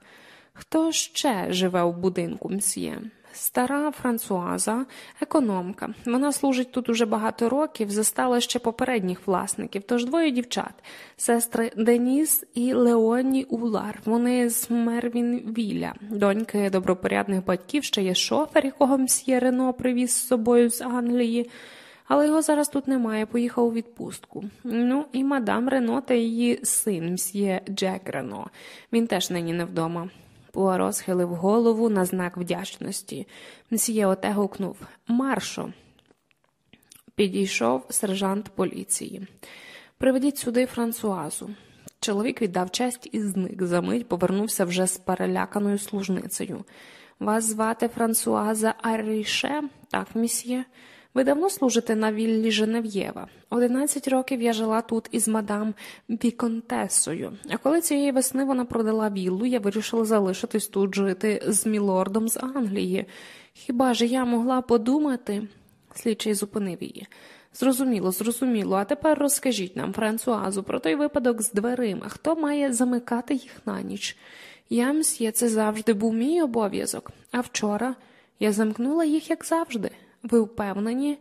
Хто ще живе в будинку, мсьє? Стара Франсуаза, економка. Вона служить тут уже багато років, застала ще попередніх власників, тож двоє дівчат, сестри Деніс і Леоні Улар. Вони з Мервінвіля, доньки добропорядних батьків, ще є шофер, якого мсьє Рено привіз з собою з Англії. Але його зараз тут немає, поїхав у відпустку. Ну і мадам Рено та її син, мсьє Джек Рено. Він теж нині не вдома. Пуаро схилив голову на знак вдячності. Мсьє оте гукнув Маршо. Підійшов сержант поліції. Приведіть сюди Франсуазу. Чоловік віддав честь і зник. За мить повернувся вже з переляканою служницею. Вас звати Франсуаза Арріше? Так, місьє. Ви давно служите на віллі Женев'єва. Одинадцять років я жила тут із мадам Віконтесою, а коли цієї весни вона продала віллу, я вирішила залишитись тут жити з мілордом з Англії. Хіба ж я могла подумати? Слідчий зупинив її. Зрозуміло, зрозуміло, а тепер розкажіть нам, Франсуазу, про той випадок з дверима, хто має замикати їх на ніч. Я, мсьє, це завжди був мій обов'язок, а вчора я замкнула їх, як завжди. Ви впевнені?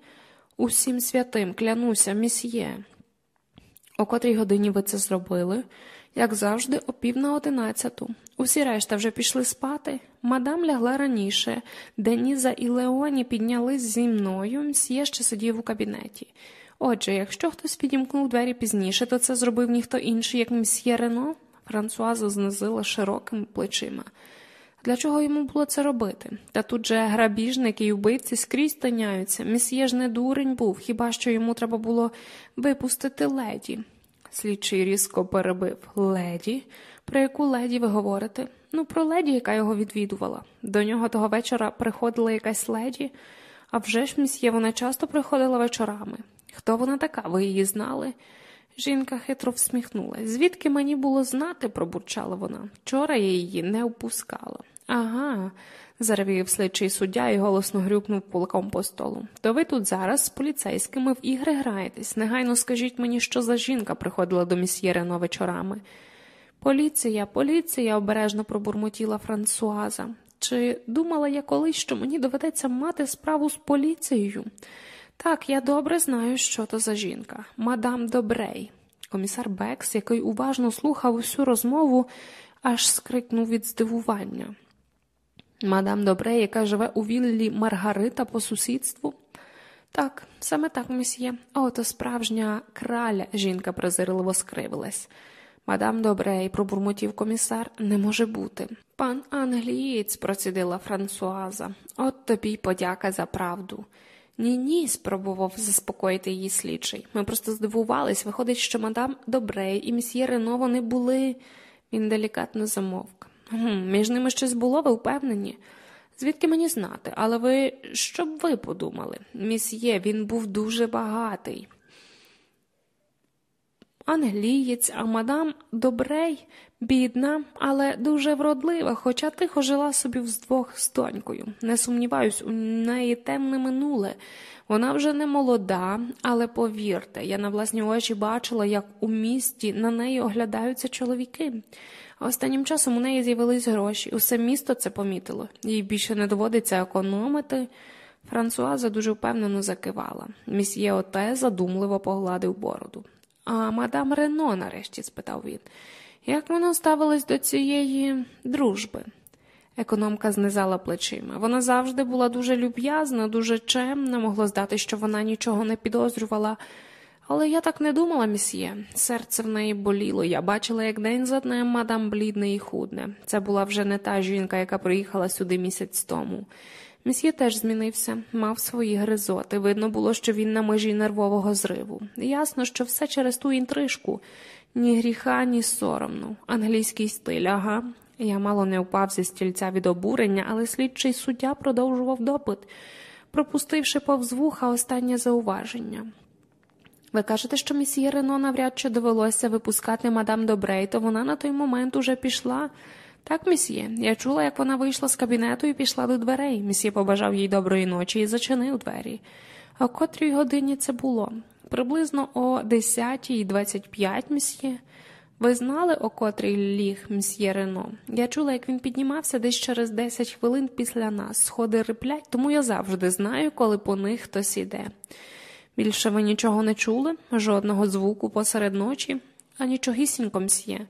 Усім святим клянуся, місьє. О котрій годині ви це зробили? Як завжди, о пів на одинадцяту. Усі решта вже пішли спати. Мадам лягла раніше. Деніза і Леоні піднялись зі мною, мсьє ще сидів у кабінеті. Отже, якщо хтось підімкнув двері пізніше, то це зробив ніхто інший, як мсьє Рено. Франсуаза знизила широкими плечима. Для чого йому було це робити? Та тут же грабіжники і вбивці скрізь таняються. Месьє ж не дурень був, хіба що йому треба було випустити леді. Слідчий різко перебив леді. Про яку леді ви говорите? Ну, про леді, яка його відвідувала. До нього того вечора приходила якась леді, а вже ж місьє вона часто приходила вечорами. Хто вона така? Ви її знали? Жінка хитро всміхнулася. Звідки мені було знати, пробурчала вона. Вчора я її не впускала. Ага, заревів слідчий суддя і голосно грюкнув кулаком по столу. То ви тут зараз з поліцейськими в ігри граєтесь. Негайно скажіть мені, що за жінка приходила до місьє Рено вечорами. Поліція, поліція, обережно пробурмотіла Франсуаза. Чи думала я колись, що мені доведеться мати справу з поліцією? Так, я добре знаю, що то за жінка. Мадам Добрей. Комісар Бекс, який уважно слухав усю розмову, аж скрикнув від здивування. Мадам Добрей, яка живе у віллі Маргарита по сусідству. Так, саме так, месьє. Ото справжня краля, жінка презирливо скривилась. Мадам Добрей, пробурмотів комісар, не може бути. Пан англієць, процідила Франсуаза, от тобі й подяка за правду. Ні, ні, спробував заспокоїти її слідчий. Ми просто здивувались. Виходить, що мадам Добрей і мсьє Рено вони були. Він делікатно замовк. Між ними щось було, ви впевнені? Звідки мені знати, але ви що б ви подумали? Місьє, він був дуже багатий. Англієць, а мадам Добрей, бідна, але дуже вродлива, хоча тихо жила собі вдвох з донькою. Не сумніваюсь, у неї темне минуле. Вона вже не молода, але повірте, я на власні очі бачила, як у місті на неї оглядаються чоловіки. А останнім часом у неї з'явились гроші. Усе місто це помітило. Їй більше не доводиться економити. Франсуаза дуже впевнено закивала. Місьє Оте задумливо погладив бороду. А мадам Рено, нарешті? спитав він. Як вона ставилась до цієї дружби? Економка знизала плечима. Вона завжди була дуже люб'язна, дуже чемна, могло здати, що вона нічого не підозрювала. Але я так не думала, місьє. Серце в неї боліло. Я бачила, як день за днем мадам блідне і худне. Це була вже не та жінка, яка приїхала сюди місяць тому. Місьє теж змінився, мав свої гризоти. Видно було, що він на межі нервового зриву. Ясно, що все через ту інтрижку. Ні гріха, ні соромно. Англійський стиль, ага. Я мало не впав зі стільця від обурення, але слідчий суддя продовжував допит, пропустивши повз вуха останнє зауваження. Ви кажете, що місьє Рено навряд чи довелося випускати мадам Добрей, то вона на той момент уже пішла. Так, місьє, я чула, як вона вийшла з кабінету і пішла до дверей. Місьє побажав їй доброї ночі і зачинив двері. А котрій годині це було? Приблизно о 10.25, місьє. Ви знали, о котрій ліг мсьє Рено? Я чула, як він піднімався десь через 10 хвилин після нас. Сходи риплять, тому я завжди знаю, коли по них хтось іде. Більше ви нічого не чули, жодного звуку посеред ночі, а нічогісінько мсьє.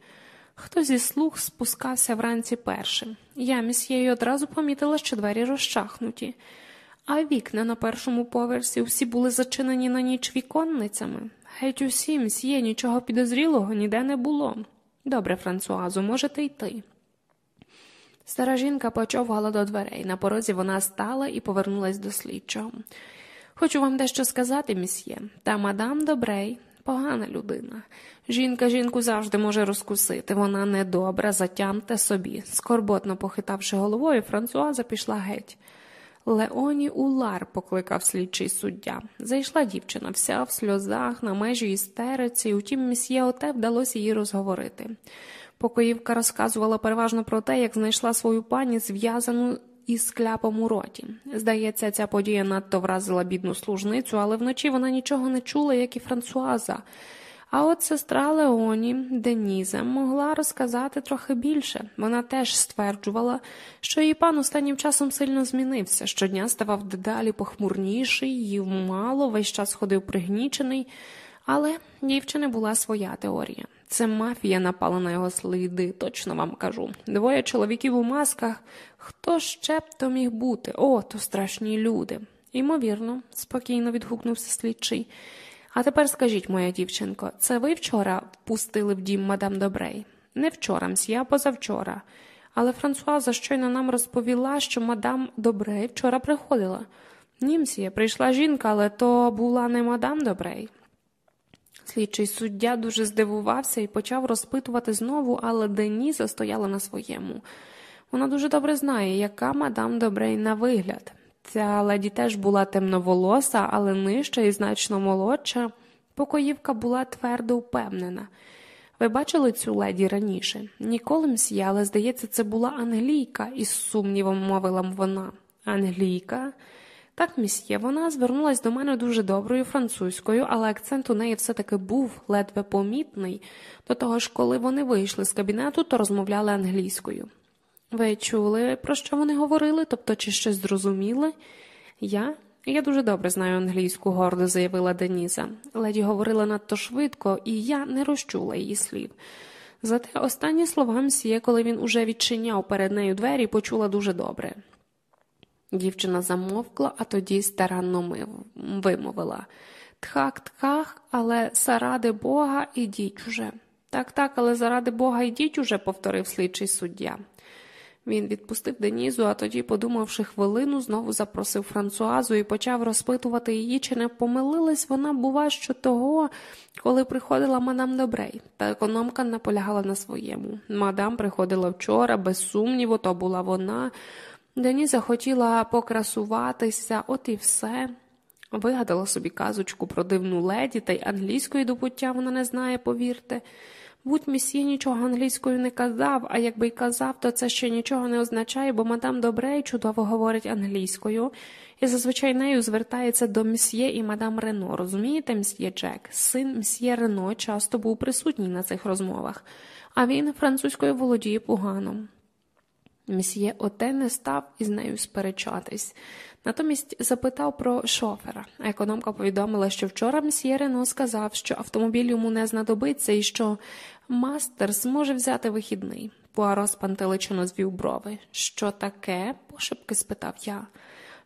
Хто зі слуг спускався вранці першим. Я місьєю одразу помітила, що двері розчахнуті, а вікна на першому поверсі всі були зачинені на ніч віконницями. Геть усі, мсьє, нічого підозрілого ніде не було. Добре, Франсуазу, можете йти. Стара жінка почовгала до дверей. На порозі вона стала і повернулась до слідчого. Хочу вам дещо сказати, місьє, та мадам Добрей погана людина. Жінка жінку завжди може розкусити. Вона недобра, затямте собі. Скорботно похитавши головою, Франсуаза пішла геть. Леоні Улар, покликав слідчий суддя. Зайшла дівчина, вся в сльозах, на межі істериці, утім, місьє Оте вдалося її розговорити. Покоївка розказувала переважно про те, як знайшла свою пані зв'язану із кляпом у роті. Здається, ця подія надто вразила бідну служницю, але вночі вона нічого не чула, як і Франсуаза. А от сестра Леоні Деніза могла розказати трохи більше. Вона теж стверджувала, що її пан останнім часом сильно змінився. Щодня ставав дедалі похмурніший, їв мало, весь час ходив пригнічений. Але дівчини була своя теорія. Це мафія напала на його сліди, точно вам кажу. Двоє чоловіків у масках. Хто ще б то міг бути? О, то страшні люди. Ймовірно, спокійно відгукнувся слідчий. А тепер скажіть, моя дівчинко, це ви вчора впустили в дім мадам Добрей? Не вчора, мсья, позавчора. Але Франсуаза щойно нам розповіла, що мадам Добрей вчора приходила. Ні, мсьє, прийшла жінка, але то була не мадам Добрей. Слідчий суддя дуже здивувався і почав розпитувати знову, але Деніза стояла на своєму. Вона дуже добре знає, яка мадам Добрей на вигляд. Ця леді теж була темноволоса, але нижча і значно молодша. Покоївка була твердо впевнена. Ви бачили цю леді раніше? Ніколи мсьє, але, здається, це була англійка, із сумнівом мовила вона. Англійка? Так, місьє, вона звернулася до мене дуже доброю французькою, але акцент у неї все-таки був ледве помітний. До того ж, коли вони вийшли з кабінету, то розмовляли англійською. Ви чули, про що вони говорили, тобто чи щось зрозуміли? Я? Я дуже добре знаю англійську, гордо заявила Деніза. Леді говорила надто швидко, і я не розчула її слів. Зате останні слова мсьє, коли він уже відчиняв перед нею двері, почула дуже добре. Дівчина замовкла, а тоді старанно вимовила Тхак, тхах, але заради Бога ідіть уже. Так, так, але заради Бога ідіть уже, повторив слідчий суддя. Він відпустив Денізу, а тоді, подумавши хвилину, знову запросив Франсуазу і почав розпитувати її, чи не помилилась вона, бува, що того, коли приходила мадам Добрей, та економка наполягала на своєму. Мадам приходила вчора, без сумніву, то була вона. Деніза хотіла покрасуватися, от і все. Вигадала собі казочку про дивну леді, та й англійської добуття вона не знає, повірте. Будь місьє нічого англійською не казав, а якби й казав, то це ще нічого не означає, бо мадам Добрей чудово говорить англійською, і зазвичай нею звертається до мсьє і мадам Рено. Розумієте, мсьє Джек? Син мсьє Рено часто був присутній на цих розмовах, а він французькою володіє погано. Мсьє Оте не став із нею сперечатись. Натомість запитав про шофера. Економка повідомила, що вчора мсьє Рено сказав, що автомобіль йому не знадобиться і що мастер зможе взяти вихідний. Пуаро спантеличено звів брови. Що таке? пошепки спитав я.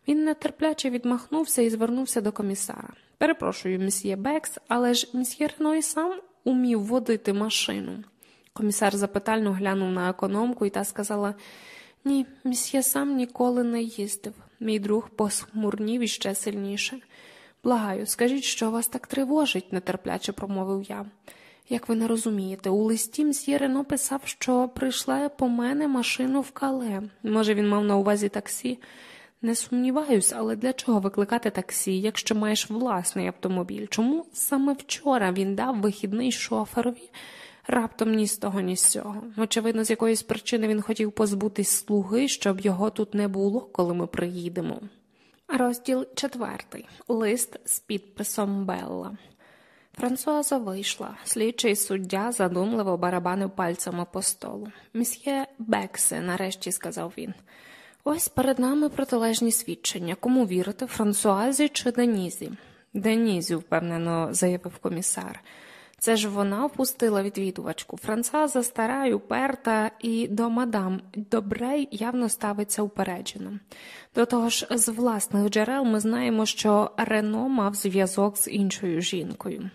Він нетерпляче відмахнувся і звернувся до комісара. Перепрошую, мсьє Бекс, але ж мсьє Рено і сам умів водити машину. Комісар запитально глянув на економку і та сказала ні, місьє сам ніколи не їздив. Мій друг посхмурнів іще сильніше. Благаю, скажіть, що вас так тривожить, нетерпляче промовив я. Як ви не розумієте, у листі мсьє Рено писав, що прийшла по мене машину в кале. Може, він мав на увазі таксі. Не сумніваюсь, але для чого викликати таксі, якщо маєш власний автомобіль? Чому саме вчора він дав вихідний шоферові? Раптом ні з того, ні з цього. Очевидно, з якоїсь причини він хотів позбутись слуги, щоб його тут не було, коли ми приїдемо. Розділ четвертий лист з підписом Белла. Франсуаза вийшла. Слідчий суддя задумливо барабанив пальцями по столу. Місьє Бексе, нарешті сказав він. Ось перед нами протилежні свідчення. Кому вірити, Франсуазі чи Денізі? Денізі, впевнено заявив комісар. Це ж вона впустила відвідувачку. Франсуаза стара й уперта і до мадам Добрей явно ставиться упереджено. До того ж, з власних джерел ми знаємо, що Рено мав зв'язок з іншою жінкою.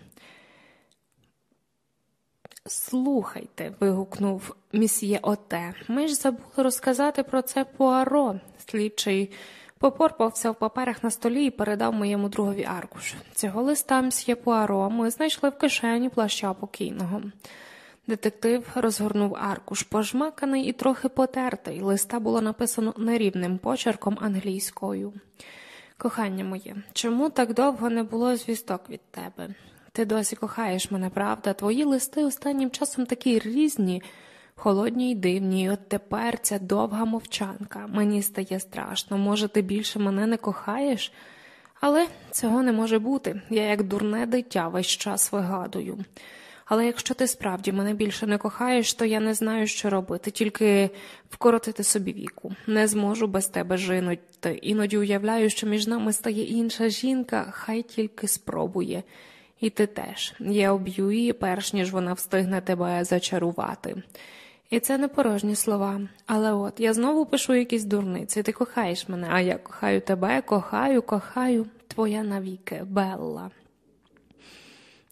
Слухайте, вигукнув місьє Оте. Ми ж забули розказати про це Пуаро. Слідчий попорпався в паперах на столі і передав моєму другові аркуш. Цього листа мсьє Пуаро ми знайшли в кишені плаща покійного. Детектив розгорнув аркуш, пожмаканий і трохи потертий. Листа було написано нерівним почерком англійською. Кохання моє, чому так довго не було звісток від тебе? Ти досі кохаєш мене, правда? Твої листи останнім часом такі різні, холодні й дивні, і от тепер ця довга мовчанка. Мені стає страшно. Може, ти більше мене не кохаєш? Але цього не може бути. Я, як дурне дитя, весь час вигадую. Але якщо ти справді мене більше не кохаєш, то я не знаю, що робити, тільки вкоротити собі віку. Не зможу без тебе жинути. Іноді уявляю, що між нами стає інша жінка, хай тільки спробує. І ти теж. Я об'ю її, перш ніж вона встигне тебе зачарувати. І це не порожні слова. Але от я знову пишу якісь дурниці. Ти кохаєш мене, а я кохаю тебе, кохаю, кохаю, твоя навіки, Белла.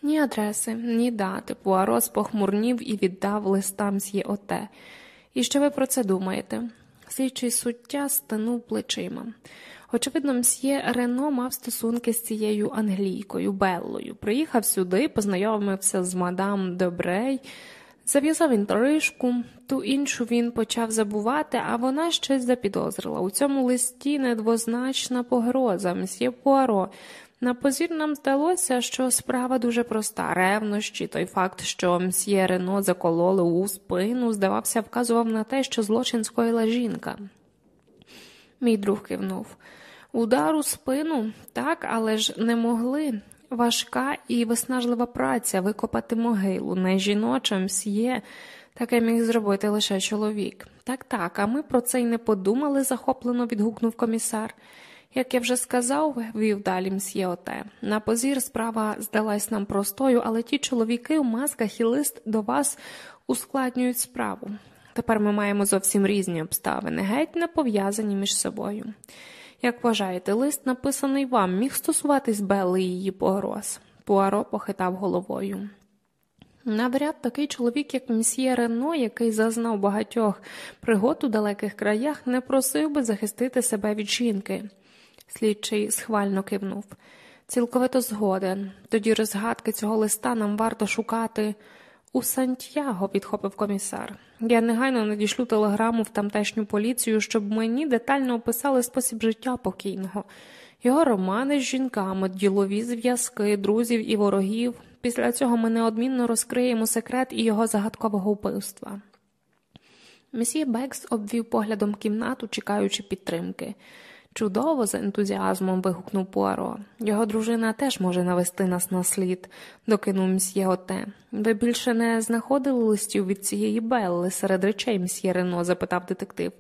Ні адреси, ні дати. Пуаро спохмурнів і віддав листам з ЄОТ. І що ви про це думаєте? Слідчий суття стенув плечима. Очевидно, мсьє Рено мав стосунки з цією англійкою, Беллою. Приїхав сюди, познайомився з мадам Добрей, зав'язав інтрижку, ту іншу він почав забувати, а вона щось запідозрила. У цьому листі недвозначна погроза, мсьє Пуаро. На позір нам здалося, що справа дуже проста. Ревнощі, той факт, що мсьє Рено закололи у спину, здавався, вказував на те, що злочин скоїла жінка. Мій друг кивнув. Удар у спину так, але ж не могли. Важка і виснажлива праця викопати могилу, не жіноча мсьє. Таке міг зробити лише чоловік. Так, так, а ми про це й не подумали, захоплено відгукнув комісар. Як я вже сказав, вів далі мсьє Оте. На позір справа здалась нам простою, але ті чоловіки у масках і лист до вас ускладнюють справу. Тепер ми маємо зовсім різні обставини, геть не пов'язані між собою. Як вважаєте, лист, написаний вам, міг стосуватись Белли і її погроз? Пуаро похитав головою. Навряд такий чоловік, як мсьє Рено, який зазнав багатьох пригод у далеких краях, не просив би захистити себе від жінки. Слідчий схвально кивнув. Цілковито згоден. Тоді розгадки цього листа нам варто шукати. У Сантьяго, підхопив комісар. Я негайно надішлю телеграму в тамтешню поліцію, щоб мені детально описали спосіб життя покійного, його романи з жінками, ділові зв'язки, друзів і ворогів. Після цього ми неодмінно розкриємо секрет і його загадкового вбивства. Месьє Бекс обвів поглядом кімнату, чекаючи підтримки. Чудово, з ентузіазмом вигукнув Пуаро. Його дружина теж може навести нас на слід, докинув мсьє Оте. Ви більше не знаходили листів від цієї Белли серед речей мсьє Рено? запитав детектив.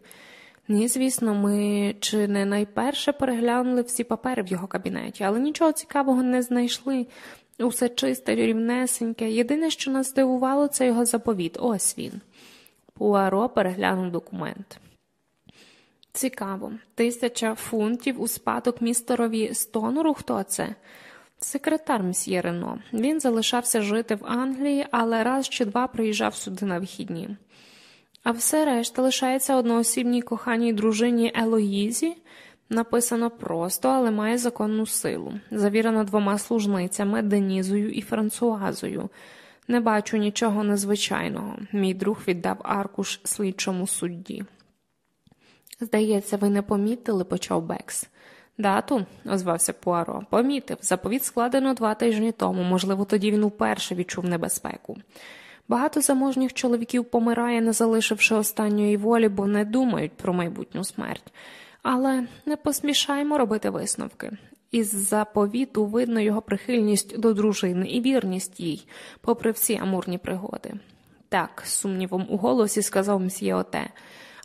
Ні, звісно, ми чи не найперше переглянули всі папери в його кабінеті, але нічого цікавого не знайшли. Усе чисте, рівнесеньке. Єдине, що нас здивувало, це його заповіт. Ось він. Пуаро переглянув документ. Цікаво, тисяча фунтів у спадок містерові Стонору хто це? Секретар мсьє Рено. Він залишався жити в Англії, але раз чи два приїжджав сюди на вихідні. А все решта лишається одноосібній коханій дружині Елоїзі. Написано просто, але має законну силу. Завірено двома служницями Денізою і Франсуазою. Не бачу нічого незвичайного. Мій друг віддав аркуш слідчому судді. Здається, ви не помітили, почав Бекс. Дату, озвався Пуаро, помітив. Заповіт складено два тижні тому, можливо, тоді він уперше відчув небезпеку. Багато заможніх чоловіків помирає, не залишивши останньої волі, бо не думають про майбутню смерть. Але не посмішаємо робити висновки. Із заповіту видно його прихильність до дружини і вірність їй, попри всі амурні пригоди. Так, сумнівом у голосі сказав мсьє Оте,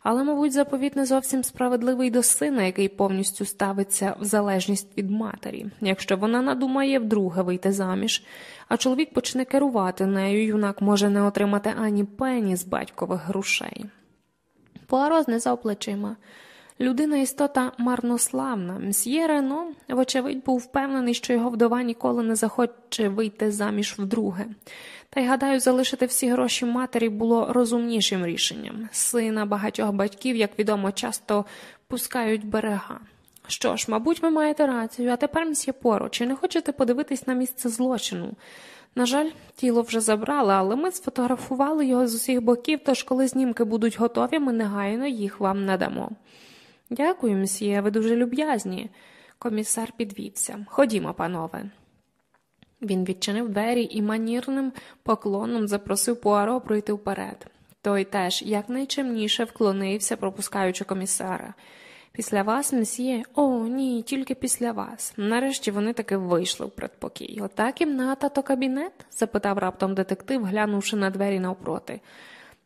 але, мабуть, заповіт не зовсім справедливий до сина, який повністю ставиться в залежність від матері. Якщо вона надумає вдруге вийти заміж, а чоловік почне керувати нею, юнак може не отримати ані пені з батькових грошей. Пуаро знизав плечима. Людина істота марнославна. Мсьє Рено, вочевидь, був впевнений, що його вдова ніколи не захоче вийти заміж вдруге. Та й гадаю, залишити всі гроші матері було розумнішим рішенням. Сина багатьох батьків, як відомо, часто пускають берега. Що ж, мабуть, ви маєте рацію, а тепер мсьє Поро, чи не хочете подивитись на місце злочину? На жаль, тіло вже забрали, але ми сфотографували його з усіх боків, тож коли знімки будуть готові, ми негайно їх вам надамо. Дякую, мсьє, ви дуже люб'язні. Комісар підвівся. Ходімо, панове. Він відчинив двері і манірним поклоном запросив Пуаро пройти вперед. Той теж якнайчимніше вклонився, пропускаючи комісара. Після вас, месьє? О, ні, тільки після вас. Нарешті вони таки вийшли в предпокій. Ота кімната то кабінет? запитав раптом детектив, глянувши на двері навпроти.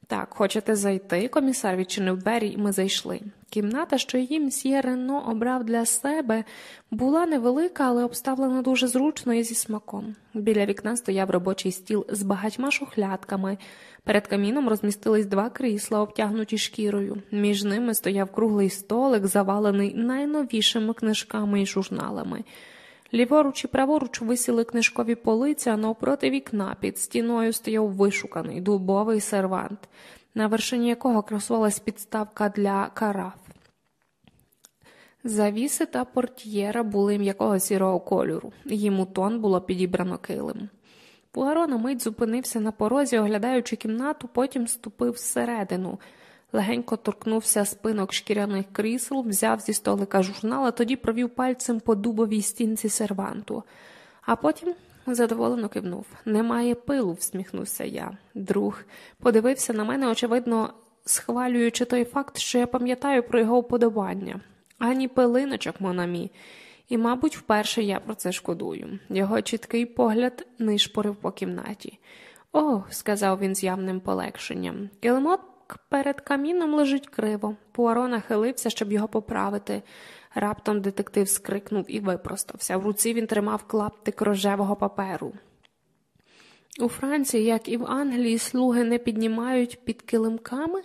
Так, хочете зайти? Комісар відчинив двері, і ми зайшли. Кімната, що її мсьє обрав для себе, була невелика, але обставлена дуже зручно і зі смаком. Біля вікна стояв робочий стіл з багатьма шухлядками. Перед каміном розмістились два крісла, обтягнуті шкірою. Між ними стояв круглий столик, завалений найновішими книжками і журналами. Ліворуч і праворуч висіли книжкові полиці, а навпроти вікна під стіною стояв вишуканий дубовий сервант, на вершині якого красувалась підставка для караф. Завіси та портьєра були м'якого сірого кольору, їм у тон було підібрано килим. Пуаро на мить зупинився на порозі, оглядаючи кімнату, потім ступив всередину, легенько торкнувся спинок шкіряних крісел, взяв зі столика журнал, а тоді провів пальцем по дубовій стінці серванту, а потім задоволено кивнув. Немає пилу, всміхнувся я. Друг подивився на мене, очевидно, схвалюючи той факт, що я пам'ятаю про його вподобання. Ані пилиночок, Монамі. І, мабуть, вперше я про це шкодую. Його чіткий погляд нишпорив по кімнаті. О, сказав він з явним полегшенням. Перед каміном лежить криво. Пуаро нахилився, щоб його поправити. Раптом детектив скрикнув і випростався. В руці він тримав клаптик рожевого паперу. У Франції, як і в Англії, слуги не піднімають під килимками.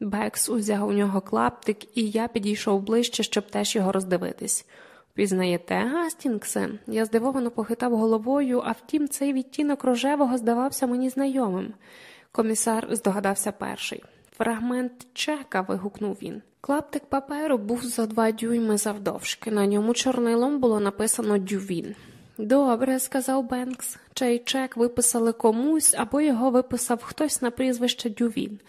Бекс узяв у нього клаптик, і я підійшов ближче, щоб теж його роздивитись. Пізнаєте, Гастінгсе? Я здивовано похитав головою, а втім, цей відтінок рожевого здавався мені знайомим. Комісар здогадався перший. Фрагмент чека. вигукнув він. Клаптик паперу був за два дюйми завдовжки. На ньому чорнилом було написано Дювін. Добре, сказав Бенкс. Чей чек виписали комусь або його виписав хтось на прізвище Дювін.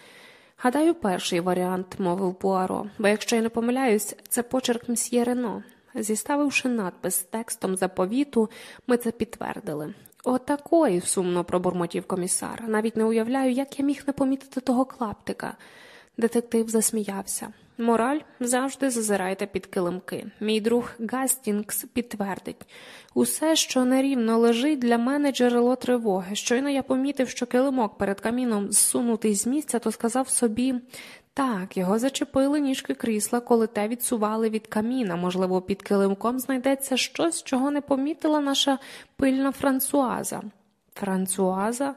Гадаю, перший варіант, мовив Пуаро, бо якщо я не помиляюсь, це почерк мсьє Рено. Зіставивши надпис текстом заповіту, ми це підтвердили. Отакої, сумно пробурмотів комісар. Навіть не уявляю, як я міг не помітити того клаптика. Детектив засміявся. Мораль завжди зазирайте під килимки. Мій друг Гастінгс підтвердить усе, що нерівно лежить для мене джерело тривоги. Щойно я помітив, що килимок перед каміном зсунутий з місця, то сказав собі так, його зачепили ніжки крісла, коли те відсували від каміна. Можливо, під килимком знайдеться щось, чого не помітила наша пильна Франсуаза. Франсуаза?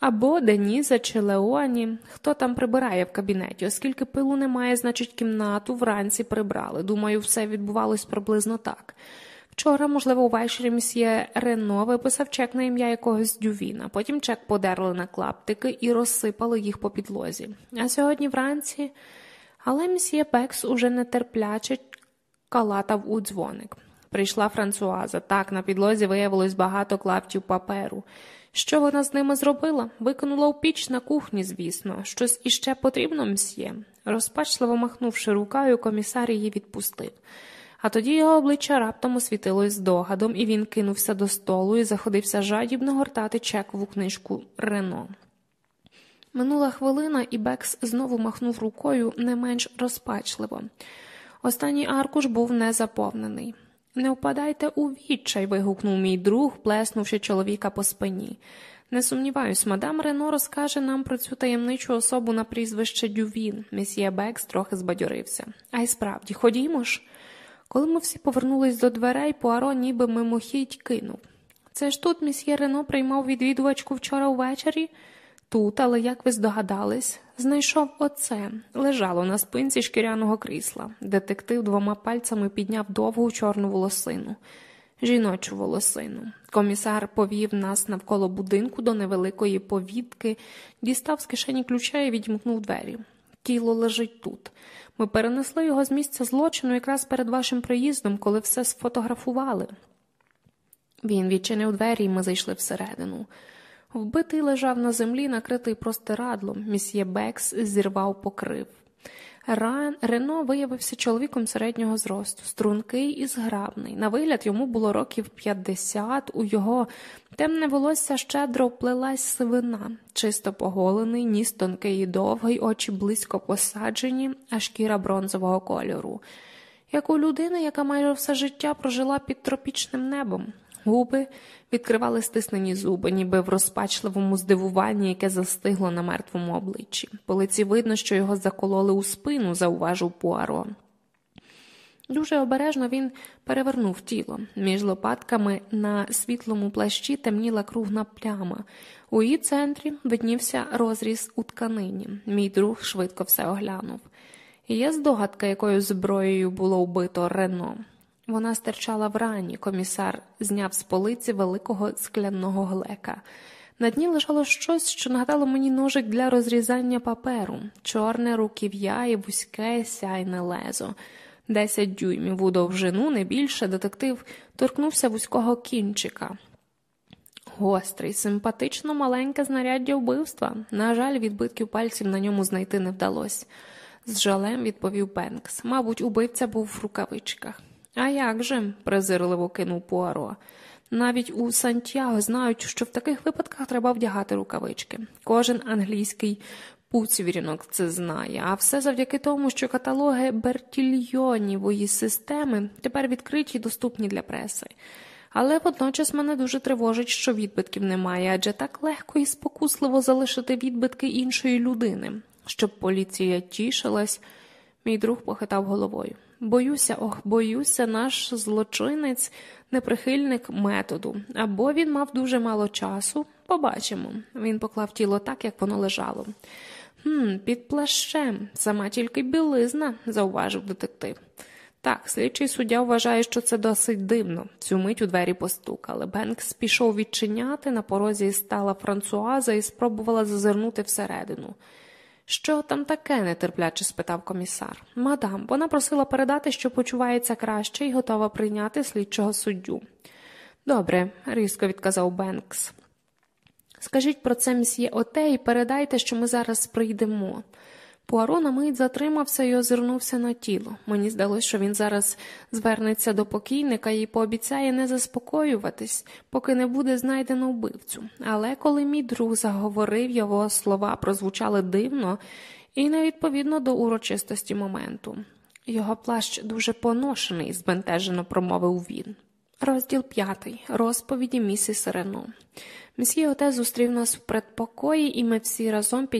Або Деніза чи Леоні, хто там прибирає в кабінеті, оскільки пилу немає, значить, кімнату вранці прибрали. Думаю, все відбувалось приблизно так. Вчора, можливо, увечері мсьє Рено виписав чек на ім'я якогось дювіна, потім чек подерли на клаптики і розсипали їх по підлозі. А сьогодні вранці. Але мсьє Бекс уже нетерпляче калатав у дзвоник. Прийшла Франсуаза. Так, на підлозі виявилось багато клаптів паперу. Що вона з ними зробила? Викинула у піч на кухні, звісно. Щось іще потрібно, мсьє. Розпачливо махнувши рукою, комісар її відпустив. А тоді його обличчя раптом освітилось здогадом, і він кинувся до столу і заходився жадібно гортати чекову книжку Рено. Минула хвилина, і Бекс знову махнув рукою не менш розпачливо. Останній аркуш був не заповнений. Не впадайте у відчай. вигукнув мій друг, плеснувши чоловіка по спині. Не сумніваюсь, мадам Рено розкаже нам про цю таємничу особу на прізвище Дювін. Месьє Бекс трохи збадьорився. А й справді, ходімо ж. Коли ми всі повернулись до дверей, Пуаро ніби мимохідь кинув. Це ж тут місьє Рено приймав відвідувачку вчора увечері? Тут, але як ви здогадались, знайшов оце, лежало на спинці шкіряного крісла. Детектив двома пальцями підняв довгу чорну волосину, жіночу волосину. Комісар повів нас навколо будинку до невеликої повітки, дістав з кишені ключа і відімкнув двері. Тіло лежить тут. Ми перенесли його з місця злочину якраз перед вашим приїздом, коли все сфотографували. Він відчинив двері, і ми зайшли всередину. Вбитий лежав на землі, накритий простирадлом. Місьє Бекс зірвав покрив. Ран Рено виявився чоловіком середнього зросту, стрункий і зграбний. На вигляд йому було років 50, у його темне волосся щедро вплилась сивина, чисто поголений, ніс тонкий і довгий, очі близько посаджені, а шкіра бронзового кольору. Як у людини, яка майже все життя прожила під тропічним небом. Губи відкривали стиснені зуби, ніби в розпачливому здивуванні, яке застигло на мертвому обличчі. По лиці видно, що його закололи у спину, зауважив Пуаро. Дуже обережно він перевернув тіло. Між лопатками на світлому плащі темніла кругна пляма. У її центрі виднівся розріз у тканині. Мій друг швидко все оглянув. Є здогадка, якою зброєю було вбито Рено. Вона стирчала в рані, комісар зняв з полиці великого скляного глека. На дні лежало щось, що нагадало мені ножик для розрізання паперу, чорне руків'я і вузьке сяйне лезо. Десять дюймів у довжину, не більше, детектив торкнувся вузького кінчика. Гострий, симпатично маленьке знаряддя вбивства. На жаль, відбитків пальців на ньому знайти не вдалося. З жалем відповів Бенкс. Мабуть, убивця був в рукавичках. А як же? презирливо кинув Пуаро. Навіть у Сантьяго знають, що в таких випадках треба вдягати рукавички. Кожен англійський пуцвірінок це знає, а все завдяки тому, що каталоги бертільйонівої системи тепер відкриті і доступні для преси. Але водночас мене дуже тривожить, що відбитків немає, адже так легко і спокусливо залишити відбитки іншої людини, щоб поліція тішилась. Мій друг похитав головою. Боюся, ох, боюся, наш злочинець неприхильник методу, або він мав дуже мало часу. Побачимо. Він поклав тіло так, як воно лежало. «Хм, Під плащем, сама тільки білизна, зауважив детектив. Так, слідчий суддя вважає, що це досить дивно. Цю мить у двері постукали. Бенкс пішов відчиняти, на порозі стала Франсуаза і спробувала зазирнути всередину. Що там таке? нетерпляче спитав комісар. Мадам, вона просила передати, що почувається краще і готова прийняти слідчого суддю. Добре, різко відказав Бенкс. Скажіть про це мсьє Оте і передайте, що ми зараз прийдемо. Пуаро на мить затримався і озирнувся на тіло. Мені здалося, що він зараз звернеться до покійника і пообіцяє не заспокоюватись, поки не буде знайдено вбивцю. Але коли мій друг заговорив, його слова прозвучали дивно і невідповідно до урочистості моменту. Його плащ дуже поношений, збентежено промовив він. Розділ п'ятий розповіді місіс Рено. Місьє Оте зустрів нас в предпокої, і ми всі разом підняли.